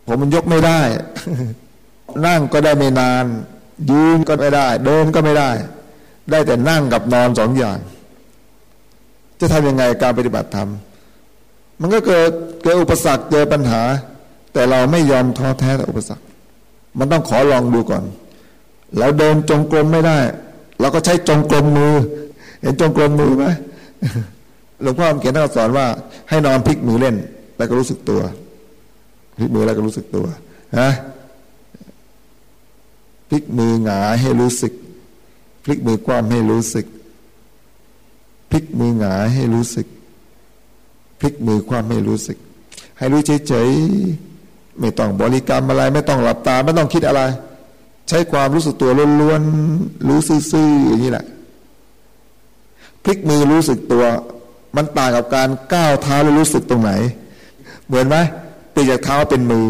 ผมมันยกไม่ได้ นั่งก็ได้ไม่นาน ยืนก็ไม่ได้ เดินก็ไม่ได้ ได้แต่นั่งกับนอนสองอย่าง จะทำยังไงการปฏิบัติธรรมมันก็เกิดเกิดอุปสรรคเจอปัญหา แต่เราไม่ยอมท้อแท้ต่ออุปสรรค มันต้องขอลองดูก่อน เราเดินจงกรมไม่ได้ เราก็ใช้จงกรมมือ เห็นจงกรมมือไหมหลวงพ่อเขียนท่านสอนว่า ให้นอนพลิกมือเล่น แล้วก็รู้สึกตัว พลิกมือแล้วก็รู้สึกตัวฮะพลิกมือหงายให้รู้สึก พลิกมือกว้างให้รู้สึก พลิกมือหงายให้รู้สึก พลิกมือคว้าให้รู้สึก ให้รู้เฉยๆ ไม่ต้องบริกรรมอะไร ไม่ต้องหลับตา ไม่ต้องคิดอะไร ใช้ความรู้สึกตัวล้วนๆรู้ซื่อๆอย่างนี้แหละพลิกมือรู้สึกตัว มันต่างกับการก้าวเท้าแล้วรู้สึกตรงไหน เหมือนไหมเปลี่ยนจากเท้าเป็นมือ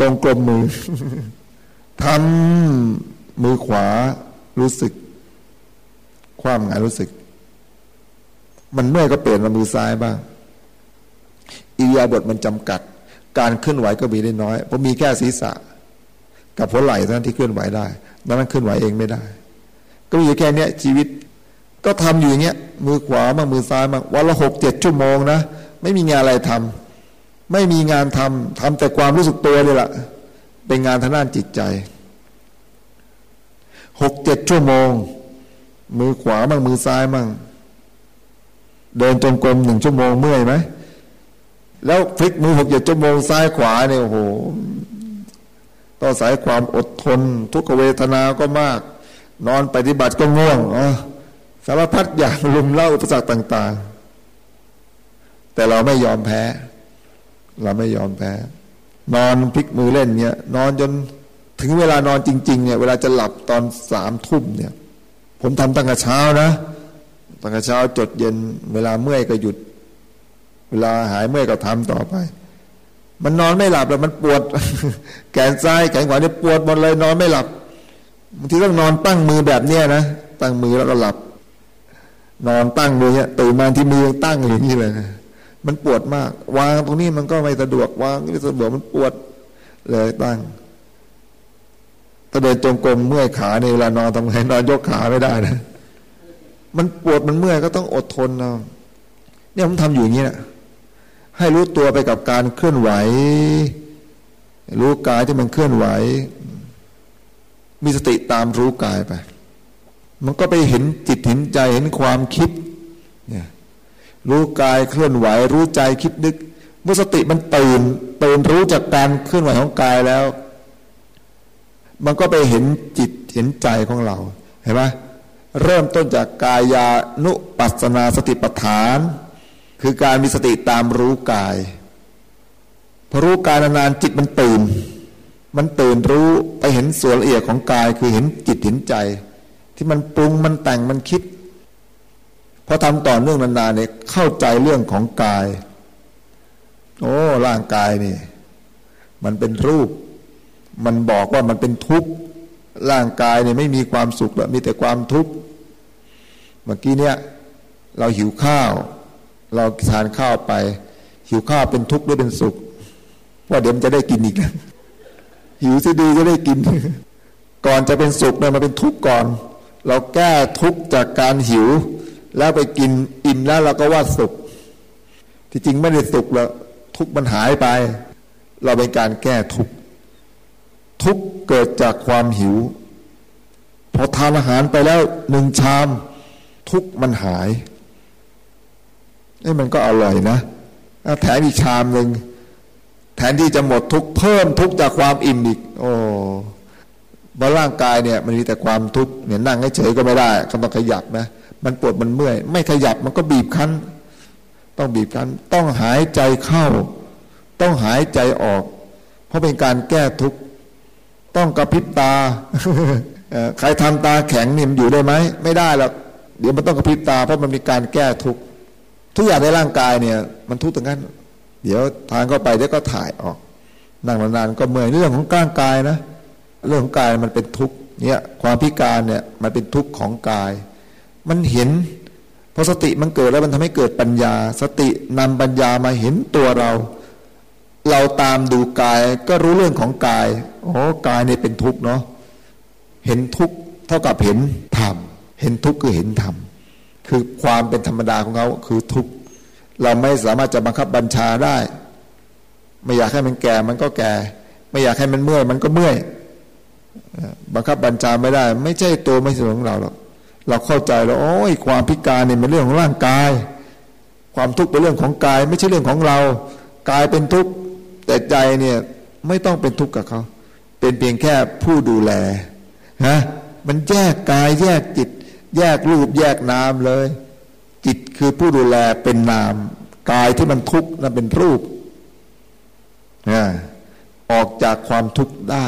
จงกลมมือทำมือขวารู้สึก ความหงายรู้สึก มันเมื่อยก็เปลี่ยนมามือซ้ายบ้างอิริยาบถมันจำกัด การเคลื่อนไหวก็มีได้น้อยเพราะมีแค่ศีรษะ กับหัวไหล่เท่านั้นที่เคลื่อนไหวได้นั้นเคลื่อนไหวเองไม่ได้ ก็มีแค่นี้ชีวิต ก็ทำอยู่อย่างเงี้ยมือขวาบ้างมือซ้ายบ้างวันละหกเจ็ดชั่วโมงนะไม่มีงานอะไรทำไม่มีงานทำทำแต่ความรู้สึกตัวนี่แหละเป็นงานทางด้านจิตใจหกเจ็ดชั่วโมง มือขวาบ้างมือซ้ายบ้างเดินจงกรมหนึ่งชั่วโมงเมื่อยไหม แล้วพลิกมือหกเจ็ดชั่วโมงซ้ายขวาเนี่ยโอ้โหต้อสายความอดทน ทุกเวทนาก็มาก นอนปฏิบัติก็ง่วงอ๋อสารพัดอย่างลุมเล่าอุปสรรคต่าง ๆ แต่เราไม่ยอมแพ้ เราไม่ยอมแพ้ นอนพลิกมือเล่นเนี่ยนอนจนถึงเวลานอนจริง ๆ เนี่ย เวลาจะหลับตอนสามทุ่มเนี่ย ผมทำตั้งแต่เช้านะตั้งแต่เช้าจดเย็น เวลาเมื่อยก็หยุด เวลาหายเมื่อยก็ทำต่อไป มันนอนไม่หลับแล้วมันปวด แขนซ้ายแขนขวาเนี่ยปวดหมดเลยนอนไม่หลับบางทีต้องนอนตั้งมือแบบเนี้ยนะตั้งมือแล้วก็หลับ นอนตั้งมือเนี่ยตื่นมาที่มือตั้งอย่างนี้เลยนะมันปวดมาก วางตรงนี้มันก็ไม่สะดวกวางไม่สะดวกมันปวดเลยตั้งถ้าเดินจงกรมเมื่อยขาในเวลานอนทำไงนอนยกขาไม่ได้นะมันปวดมันเมื่อยก็ต้องอดทนเอาเนี่ยผมทำอยู่อย่างนี้นะ ให้รู้ตัวไปกับการเคลื่อนไหว รู้กายที่มันเคลื่อนไหว มีสติตามรู้กายไป มันก็ไปเห็นจิตเห็นใจเห็นความคิดเนี่ยรู้กายเคลื่อนไหว รู้ใจคิดนึก เมื่อสติมันตื่นตื่นรู้จากการเคลื่อนไหวของกายแล้ว มันก็ไปเห็นจิตเห็นใจของเราเห็นไหมเริ่มต้นจากกายานุปัสสนาสติปัฏฐาน คือการมีสติตามรู้กายพอรู้กายนานๆจิตมันตื่น มันตื่นรู้ไปเห็นส่วนละเอียดของกายคือเห็นจิตเห็นใจ ที่มันปรุงมันแต่งมันคิดพอทำต่อเนื่องนานๆเนี่ยเข้าใจเรื่องของกาย โอ้ร่างกายนี่ มันเป็นรูป มันบอกว่ามันเป็นทุกข์ร่างกายเนี่ยไม่มีความสุขแล้วมีแต่ความทุกข์เมื่อกี้เนี่ย เราหิวข้าว เราทานข้าวไป หิวข้าวเป็นทุกข์หรือเป็นสุข ว่าเดี๋ยวมันจะได้กินอีกนะหิวสิดีจะได้กิน ก่อนจะเป็นสุขเนี่ยมันเป็นทุกข์ก่อน เราแก้ทุกข์จากการหิว แล้วไปกินอิ่มแล้วเราก็ว่าสุข ที่จริงไม่ได้สุขแล้วทุกข์มันหายไป เราเป็นการแก้ทุกข์ทุกข์เกิดจากความหิว พอทานอาหารไปแล้วหนึ่งชาม ทุกข์มันหาย ไอ้มันก็อร่อยนะแถมอีกชามหนึ่งแทนที่จะหมดทุกเพิ่มทุกจากความอิ่มอีก โอ้บนร่างกายเนี่ย มันมีแต่ความทุกข์เนี่ยนั่งเฉยก็ไม่ได้ก็ต้องขยับนะมันปวดมันเมื่อย ไม่ขยับมันก็บีบคั้น ต้องบีบคั้น ต้องหายใจเข้า ต้องหายใจออก เพราะเป็นการแก้ทุกข์ต้องกระพริบตาใครทำตาแข็งนี่มันอยู่ได้ไหมไม่ได้หรอกเดี๋ยวมันต้องกระพริบตาเพราะมันมีการแก้ทุกข์ ทุกอย่างในร่างกายเนี่ย มันทุกข์ตรงนั้น เดี๋ยวทานเข้าไปเดี๋ยวก็ถ่ายออก นั่งนานๆก็เมื่อยเรื่องของร่างกายนะ เรื่องของกายมันเป็นทุกข์เนี่ยความพิการเนี่ยมันเป็นทุกข์ของกาย มันเห็นพอสติมันเกิดแล้วมันทำให้เกิดปัญญา สตินำปัญญามาเห็นตัวเรา เราตามดูกายก็รู้เรื่องของกายโอ้กายเนี่ยเป็นทุกข์เนาะเห็นทุกข์เท่ากับเห็นธรรมเห็นทุกข์คือเห็นธรรม คือความเป็นธรรมดาของเขาคือทุกข์เราไม่สามารถจะบังคับบัญชาได้ ไม่อยากให้มันแก่มันก็แก่ ไม่อยากให้มันเมื่อยมันก็เมื่อยบังคับบัญชาไม่ได้ ไม่ใช่ตัวไม่ใช่ของเราหรอกเราเข้าใจแล้วโอ้ยความพิการเนี่ยเป็นเรื่องของร่างกาย ความทุกข์เป็นเรื่องของกาย ไม่ใช่เรื่องของเรากายเป็นทุกข์แต่ใจเนี่ยไม่ต้องเป็นทุกข์กับเขาเป็นเพียงแค่ผู้ดูแลฮะมันแยกกายแยกจิต แยกรูปแยกนามเลย จิตคือผู้ดูแลเป็นนาม กายที่มันทุกข์นั่นเป็นรูปออกจากความทุกข์ได้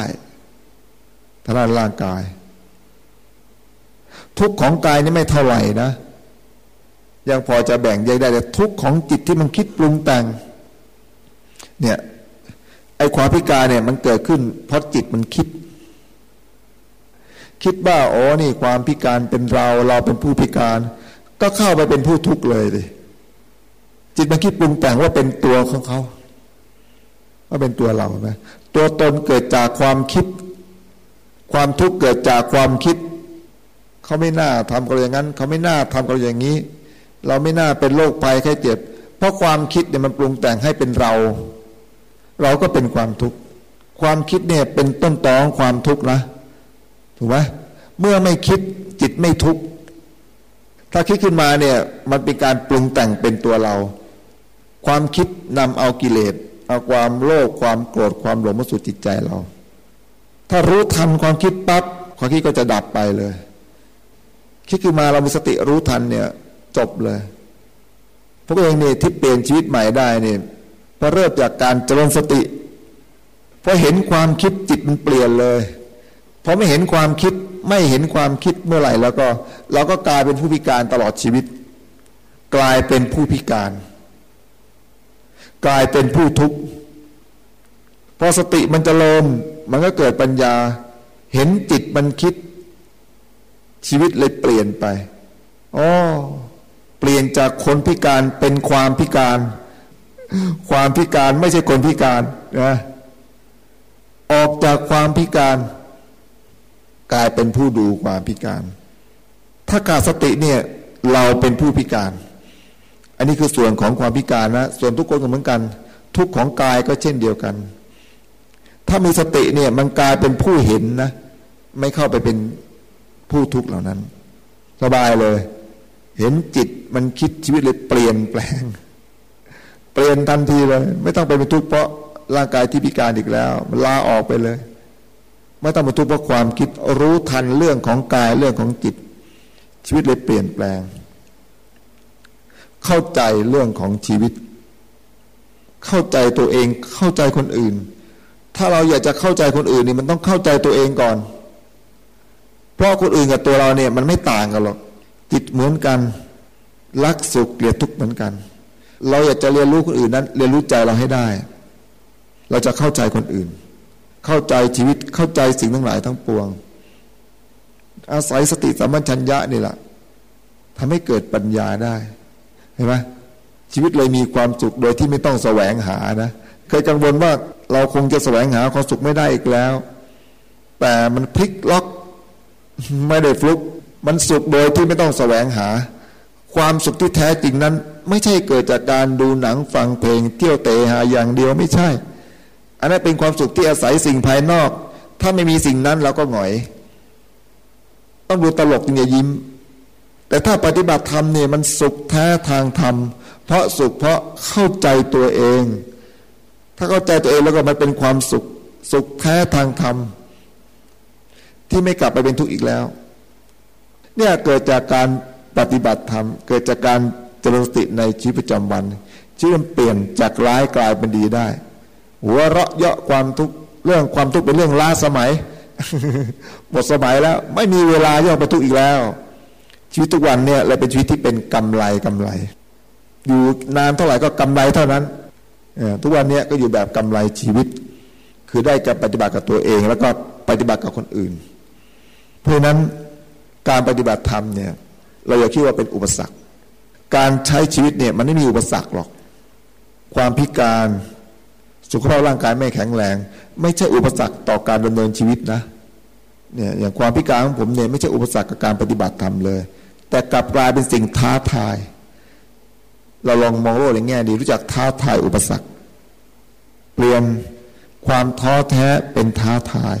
ทางด้านร่างกาย ทุกข์ของกายนี่ไม่เท่าไหร่นะ ยังพอจะแบ่งแยกได้แต่ทุกข์ของจิตที่มันคิดปรุงแต่ง เนี่ยไอ้ความพิการเนี่ยมันเกิดขึ้นเพราะจิตมันคิด คิดว่าอ๋อนี่ความพิการเป็นเรา เราเป็นผู้พิการ ก็เข้าไปเป็นผู้ทุกข์เลยดิจิตมันคิดปรุงแต่งว่าเป็นตัวของเขาว่าเป็นตัวเรานะตัวตนเกิดจากความคิด ความทุกข์เกิดจากความคิด เขาไม่น่าทำกันอย่างนั้น เขาไม่น่าทำกันอย่างนี้ เราไม่น่าเป็นโรคภัยแค่เจ็บ เพราะความคิดเนี่ยมันปรุงแต่งให้เป็นเรา เราก็เป็นความทุกข์ความคิดเนี่ยเป็นต้นตอของความทุกข์นะ ถูกไหมเมื่อไม่คิดจิตไม่ทุกข์ถ้าคิดขึ้นมาเนี่ยมันเป็นการปรุงแต่งเป็นตัวเรา ความคิดนำเอากิเลสเอาความโลภความโกรธความหลงมาสู่จิตใจเรา ถ้ารู้ทันความคิดปั๊บความคิดก็จะดับไปเลย คิดขึ้นมาเรามีสติรู้ทันเนี่ยจบเลย พวกเองเนี่ยที่เปลี่ยนชีวิตใหม่ได้เนี่ยพอเริ่มจากการเจริญสติพอเห็นความคิดจิตมันเปลี่ยนเลย พอไม่เห็นความคิดไม่เห็นความคิดเมื่อไหร่ แล้วก็เราก็กลายเป็นผู้พิการตลอดชีวิต กลายเป็นผู้พิการ กลายเป็นผู้ทุกข์พอสติมันจะลมมันก็เกิดปัญญา เห็นจิตมันคิด ชีวิตเลยเปลี่ยนไปอ๋อเปลี่ยนจากคนพิการเป็นความพิการ ความพิการไม่ใช่คนพิการนะออกจากความพิการ กลายเป็นผู้ดูความพิการ ถ้าขาดสติเนี่ยเราเป็นผู้พิการ อันนี้คือส่วนของความพิการนะส่วนทุกคนก็เหมือนกัน ทุกของกายก็เช่นเดียวกัน ถ้ามีสติเนี่ยมันกลายเป็นผู้เห็นนะ ไม่เข้าไปเป็นผู้ทุกข์เหล่านั้น สบายเลย เห็นจิตมันคิดชีวิตเลยเปลี่ยนแปลง เปลี่ยนทันทีเลย ไม่ต้องไปเป็นทุกข์เพราะร่างกายที่พิการอีกแล้ว มันลาออกไปเลย ไม่ต้องมาทุกข์เพราะความคิดรู้ทันเรื่องของกายเรื่องของจิต ชีวิตเลยเปลี่ยนแปลง เข้าใจเรื่องของชีวิต เข้าใจตัวเองเข้าใจคนอื่น ถ้าเราอยากจะเข้าใจคนอื่นนี่มันต้องเข้าใจตัวเองก่อน เพราะคนอื่นกับตัวเราเนี่ยมันไม่ต่างกันหรอกจิตเหมือนกันรักสุขเกลียดทุกข์เหมือนกัน เราอยากจะเรียนรู้คนอื่นนั้น เรียนรู้ใจเราให้ได้ เราจะเข้าใจคนอื่น เข้าใจชีวิตเข้าใจสิ่งทั้งหลายทั้งปวง อาศัยสติสัมปชัญญะนี่แหละทำให้เกิดปัญญาได้เห็นไหมชีวิตเลยมีความสุขโดยที่ไม่ต้องแสวงหานะเคยกังวลว่าเราคงจะแสวงหาความสุขไม่ได้อีกแล้ว แต่มันพลิกล็อกไม่ได้ฟลุก มันสุขโดยที่ไม่ต้องแสวงหา ความสุขที่แท้จริงนั้น ไม่ใช่เกิดจากการดูหนังฟังเพลง เที่ยวเตะหาอย่างเดียวไม่ใช่ อันนั้นเป็นความสุขที่อาศัยสิ่งภายนอก ถ้าไม่มีสิ่งนั้นเราก็หงอย ต้องดูตลกจึงจะยิ้ม แต่ถ้าปฏิบัติธรรมเนี่ยมันสุขแท้ทางธรรม เพราะสุขเพราะเข้าใจตัวเอง ถ้าเข้าใจตัวเองแล้วก็มันเป็นความสุข สุขแท้ทางธรรม ที่ไม่กลับไปเป็นทุกข์อีกแล้ว เนี่ยเกิดจากการปฏิบัติธรรม เกิดจากการเจริญสติในชีวิตประจำวันชีวิตเปลี่ยนจากร้ายกลายเป็นดีได้ หัวเราะเยาะความทุกข์เรื่องความทุกข์เป็นเรื่องล้าสมัยหมดสมัยแล้ว ไม่มีเวลาย่อไปทุกข์อีกแล้ว ชีวิตทุกวันเนี่ยเลยเป็นชีวิตที่เป็นกำไรกำไร อยู่นานเท่าไหร่ก็กำไรเท่านั้นทุกวันนี้ก็อยู่แบบกำไรชีวิต คือได้กับปฏิบัติกับตัวเอง แล้วก็ปฏิบัติกับคนอื่น เพราะนั้นการปฏิบัติธรรมเนี่ยเราอย่าคิดว่าเป็นอุปสรรค การใช้ชีวิตเนี่ยมันไม่มีอุปสรรคหรอก ความพิการ สุขภาพร่างกายไม่แข็งแรง ไม่ใช่อุปสรรคต่อการดำเนินชีวิตนะเนี่ยอย่างความพิการของผมเนี่ยไม่ใช่อุปสรรคกับการปฏิบัติธรรมเลย แต่กลับกลายเป็นสิ่งท้าทาย เราลองมองโลกในแง่ดีรู้จักท้าทายอุปสรรค เปลี่ยนความท้อแท้เป็นท้าทาย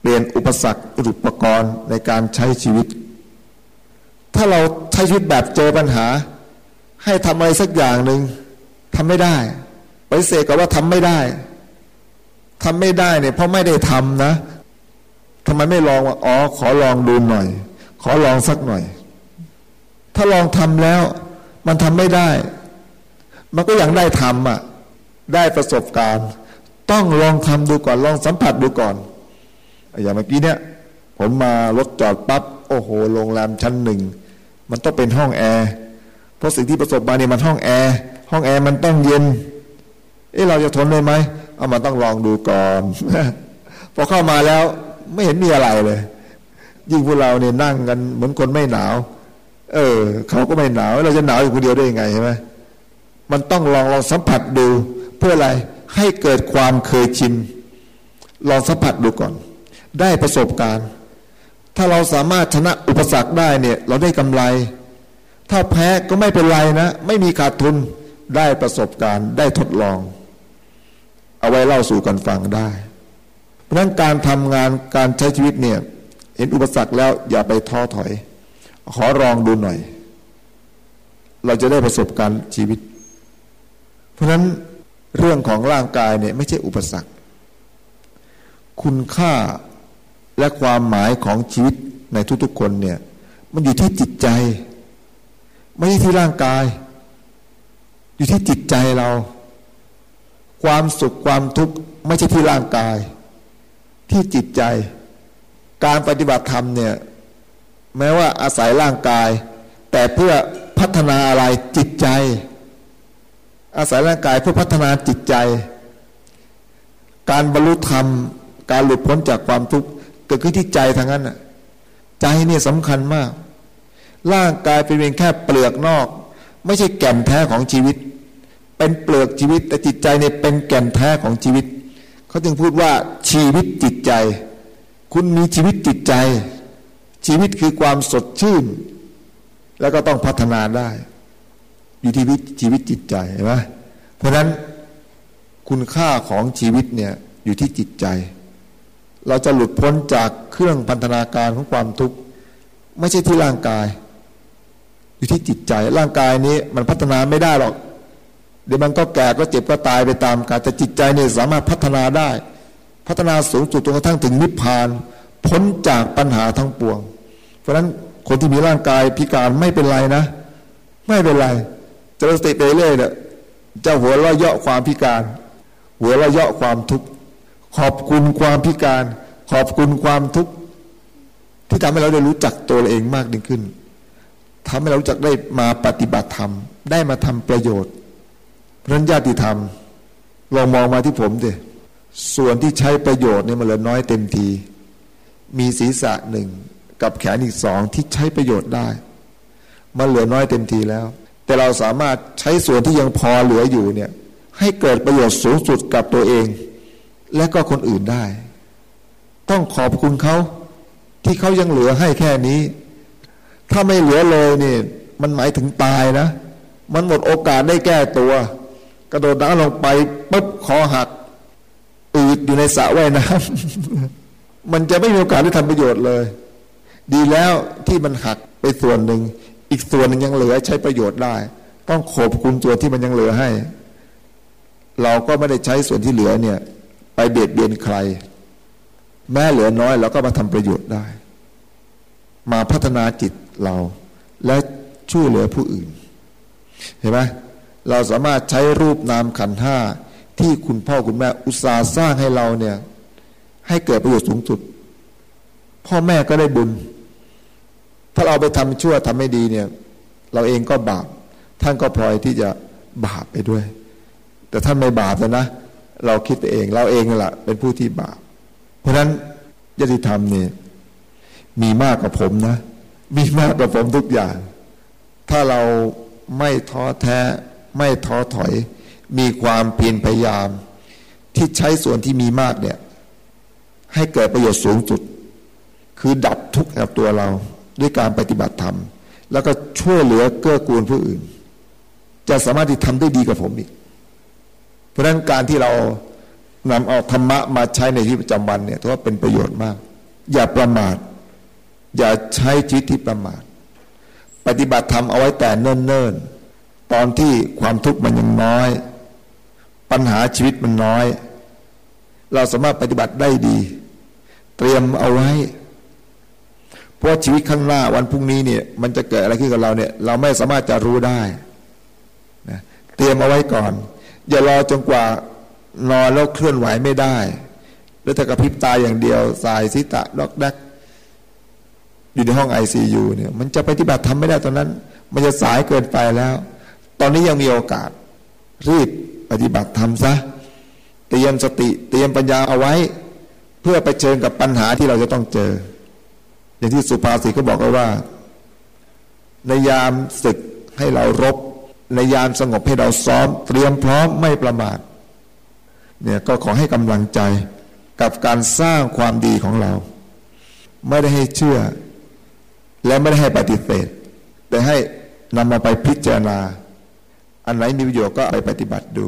เปลี่ยนอุปสรรคอุปกรณ์ในการใช้ชีวิต ถ้าเราใช้ชีวิตแบบเจอปัญหา ให้ทำอะไรสักอย่างหนึ่งทำไม่ได้ ปฏิเสธกับว่าทำไม่ได้ทำไม่ได้เนี่ยเพราะไม่ได้ทำนะทำไมไม่ลองว่าอ๋อขอลองดูหน่อย ขอลองสักหน่อย ถ้าลองทำแล้ว มันทำไม่ได้ มันก็ยังได้ทำอะ ได้ประสบการณ์ ต้องลองทำดูก่อนลองสัมผัสดูก่อน อย่างเมื่อกี้เนี่ย ผมมารถจอดปับ๊บโอ้โหโรงแรมชั้นหนึ่งมันต้องเป็นห้องแอร์เพราะสิ่งที่ประสบมาเนี่ยมันห้องแอร์ห้องแอร์มันต้องเย็น เอ๊ะเราจะทนได้ไหมเอามาต้องลองดูก่อนพอเข้ามาแล้วไม่เห็นมีอะไรเลย ยิ่งพวกเราเนี่ยนั่งกันเหมือนคนไม่หนาว เออเขาก็ไม่หนาว เราจะหนาวอยู่คนเดียวได้ยังไงใช่ไหมมันต้องลองลองสัมผัสดู เพื่ออะไรให้เกิดความเคยชินลองสัมผัสดูก่อน ได้ประสบการณ์ ถ้าเราสามารถชนะอุปสรรคได้เนี่ย เราได้กำไร ถ้าแพ้ก็ไม่เป็นไรนะ ไม่มีขาดทุนได้ประสบการณ์ได้ทดลอง เอาไว้เล่าสู่กันฟังได้ เพราะนั้นการทำงานการใช้ชีวิตเนี่ย เห็นอุปสรรคแล้วอย่าไปท้อถอย ขอลองดูหน่อย เราจะได้ประสบการณ์ชีวิต เพราะนั้นเรื่องของร่างกายเนี่ยไม่ใช่อุปสรรค คุณค่าและความหมายของชีวิตในทุกๆคนเนี่ย มันอยู่ที่จิตใจ ไม่ใช่ที่ร่างกาย อยู่ที่จิตใจเรา ความสุขความทุกข์ไม่ใช่ที่ร่างกาย ที่จิตใจ การปฏิบัติธรรมเนี่ย แม้ว่าอาศัยร่างกาย แต่เพื่อพัฒนาอะไรจิตใจ อาศัยร่างกายเพื่อพัฒนาจิตใจ การบรรลุธรรม การหลุดพ้นจากความทุกข์เกิดขึ้นที่ใจทางนั้นน่ะใจเนี่ยสำคัญมาก ร่างกายเป็นเพียงแค่เปลือกนอก ไม่ใช่แก่นแท้ของชีวิต เป็นเปลือกชีวิต แต่จิตใจเนี่ยเป็นแก่นแท้ของชีวิต เขาจึงพูดว่าชีวิตจิตใจ คุณมีชีวิตจิตใจ ชีวิตคือความสดชื่น แล้วก็ต้องพัฒนาได้อยู่ที่วิชีวิตจิตใจเห็นไหมเพราะฉะนั้นคุณค่าของชีวิตเนี่ยอยู่ที่จิตใจ เราจะหลุดพ้นจากเครื่องพันธนาการของความทุกข์ไม่ใช่ที่ร่างกาย อยู่ที่จิตใจ ร่างกายนี้มันพัฒนาไม่ได้หรอก เดี๋ยวมันก็แก่ก็เจ็บก็ตายไปตามกาแต่จิตใจเนี่ยสามารถพัฒนาได้ พัฒนาสูงสุดจนกระทั่งถึงนิพพาน พ้นจากปัญหาทั้งปวง เพราะฉะนั้นคนที่มีร่างกายพิการไม่เป็นไรนะ ไม่เป็นไรจะสติไปเรื่อยเนี่ยจะหัวเราะเยาะความพิการ หัวเราะเยาะความทุกข์ขอบคุณความพิการ ขอบคุณความทุกข์ที่ทำให้เราได้รู้จักตัวเองมากยิ่งขึ้นทำให้เรารู้จักได้มาปฏิบัติธรรมได้มาทำประโยชน์ เพราะนั้นญาติธรรมลองมองมาที่ผมดิส่วนที่ใช้ประโยชน์เนี่ยมันเหลือน้อยเต็มที มีศีรษะหนึ่งกับแขนอีกสองที่ใช้ประโยชน์ได้ มันเหลือน้อยเต็มทีแล้ว แต่เราสามารถใช้ส่วนที่ยังพอเหลืออยู่เนี่ยให้เกิดประโยชน์สูงสุดกับตัวเอง และก็คนอื่นได้ ต้องขอบคุณเขาที่เขายังเหลือให้แค่นี้ ถ้าไม่เหลือเลยเนี่ยมันหมายถึงตายนะ มันหมดโอกาสได้แก้ตัว กระโดดน้ำลงไปปุ๊บคอหักอืดอยู่ในสระว่ายน้ำมันจะไม่มีโอกาสได้ทำประโยชน์เลย ดีแล้วที่มันหักไปส่วนหนึ่ง อีกส่วนหนึ่งยังเหลือใช้ประโยชน์ได้ ต้องขอบคุณตัวที่มันยังเหลือให้ เราก็ไม่ได้ใช้ส่วนที่เหลือเนี่ย ไปเบียดเบียนใคร แม้เหลือน้อยเราก็มาทำประโยชน์ได้ มาพัฒนาจิตเรา และช่วยเหลือผู้อื่น เห็นไหม เราสามารถใช้รูปนามขันห้าที่คุณพ่อคุณแม่อุตสาห์สร้างให้เราเนี่ย ให้เกิดประโยชน์สูงสุด พ่อแม่ก็ได้บุญ ถ้าเราไปทำชั่วทำไม่ดีเนี่ย เราเองก็บาป ท่านก็พลอยที่จะบาปไปด้วย แต่ท่านไม่บาปแล้วนะ เราคิดเองเราเองแหละเป็นผู้ที่บาป เพราะฉะนั้นยติธรรมเนี่ยมีมากกว่าผมนะ มีมากกว่าผมทุกอย่าง ถ้าเราไม่ท้อแท้ ไม่ท้อถอย มีความเพียรพยายาม ที่ใช้ส่วนที่มีมากเนี่ย ให้เกิดประโยชน์สูงสุด คือดับทุกข์กับตัวเราด้วยการปฏิบัติธรรม แล้วก็ช่วยเหลือเกื้อกูลผู้อื่น จะสามารถที่ทำได้ดีกว่าผมอีก เพราะนั้นการที่เรานำเอาธรรมะมาใช้ในชีวิตประจำวันเนี่ยถือว่าเป็นประโยชน์มาก อย่าประมาท อย่าใช้ชีวิตที่ประมาท ปฏิบัติธรรมเอาไว้แต่เนิ่นๆ ตอนที่ความทุกข์มันยังน้อย ปัญหาชีวิตมันน้อย เราสามารถปฏิบัติได้ดี เตรียมเอาไว้เพราะชีวิตข้างหน้าวันพรุ่งนี้เนี่ย มันจะเกิดอะไรขึ้นกับเราเนี่ย เราไม่สามารถจะรู้ได้นะเตรียมเอาไว้ก่อน อย่ารอจนกว่านอนแล้วเคลื่อนไหวไม่ได้ แล้วถ้ากระพริบตาอย่างเดียว สายสิตะดอกดักอยู่ในห้องไอซียูเนี่ย มันจะปฏิบัติทำไม่ได้ตอนนั้น มันจะสายเกินไปแล้ว ตอนนี้ยังมีโอกาส รีบปฏิบัติทำซะเตรียมสติเตรียมปัญญาเอาไว้ เพื่อไปเชิญกับปัญหาที่เราจะต้องเจอ อย่างที่สุภาษิตก็บอกว่า ในยามศึกให้เรารบ ในยามสงบให้เราซ้อม เตรียมพร้อมไม่ประมาทเนี่ยก็ขอให้กำลังใจกับการสร้างความดีของเรา ไม่ได้ให้เชื่อ และไม่ได้ให้ปฏิเสธ แต่ให้นำมาไปพิจารณา อันไหนมีประโยชน์ก็ไปปฏิบัติดู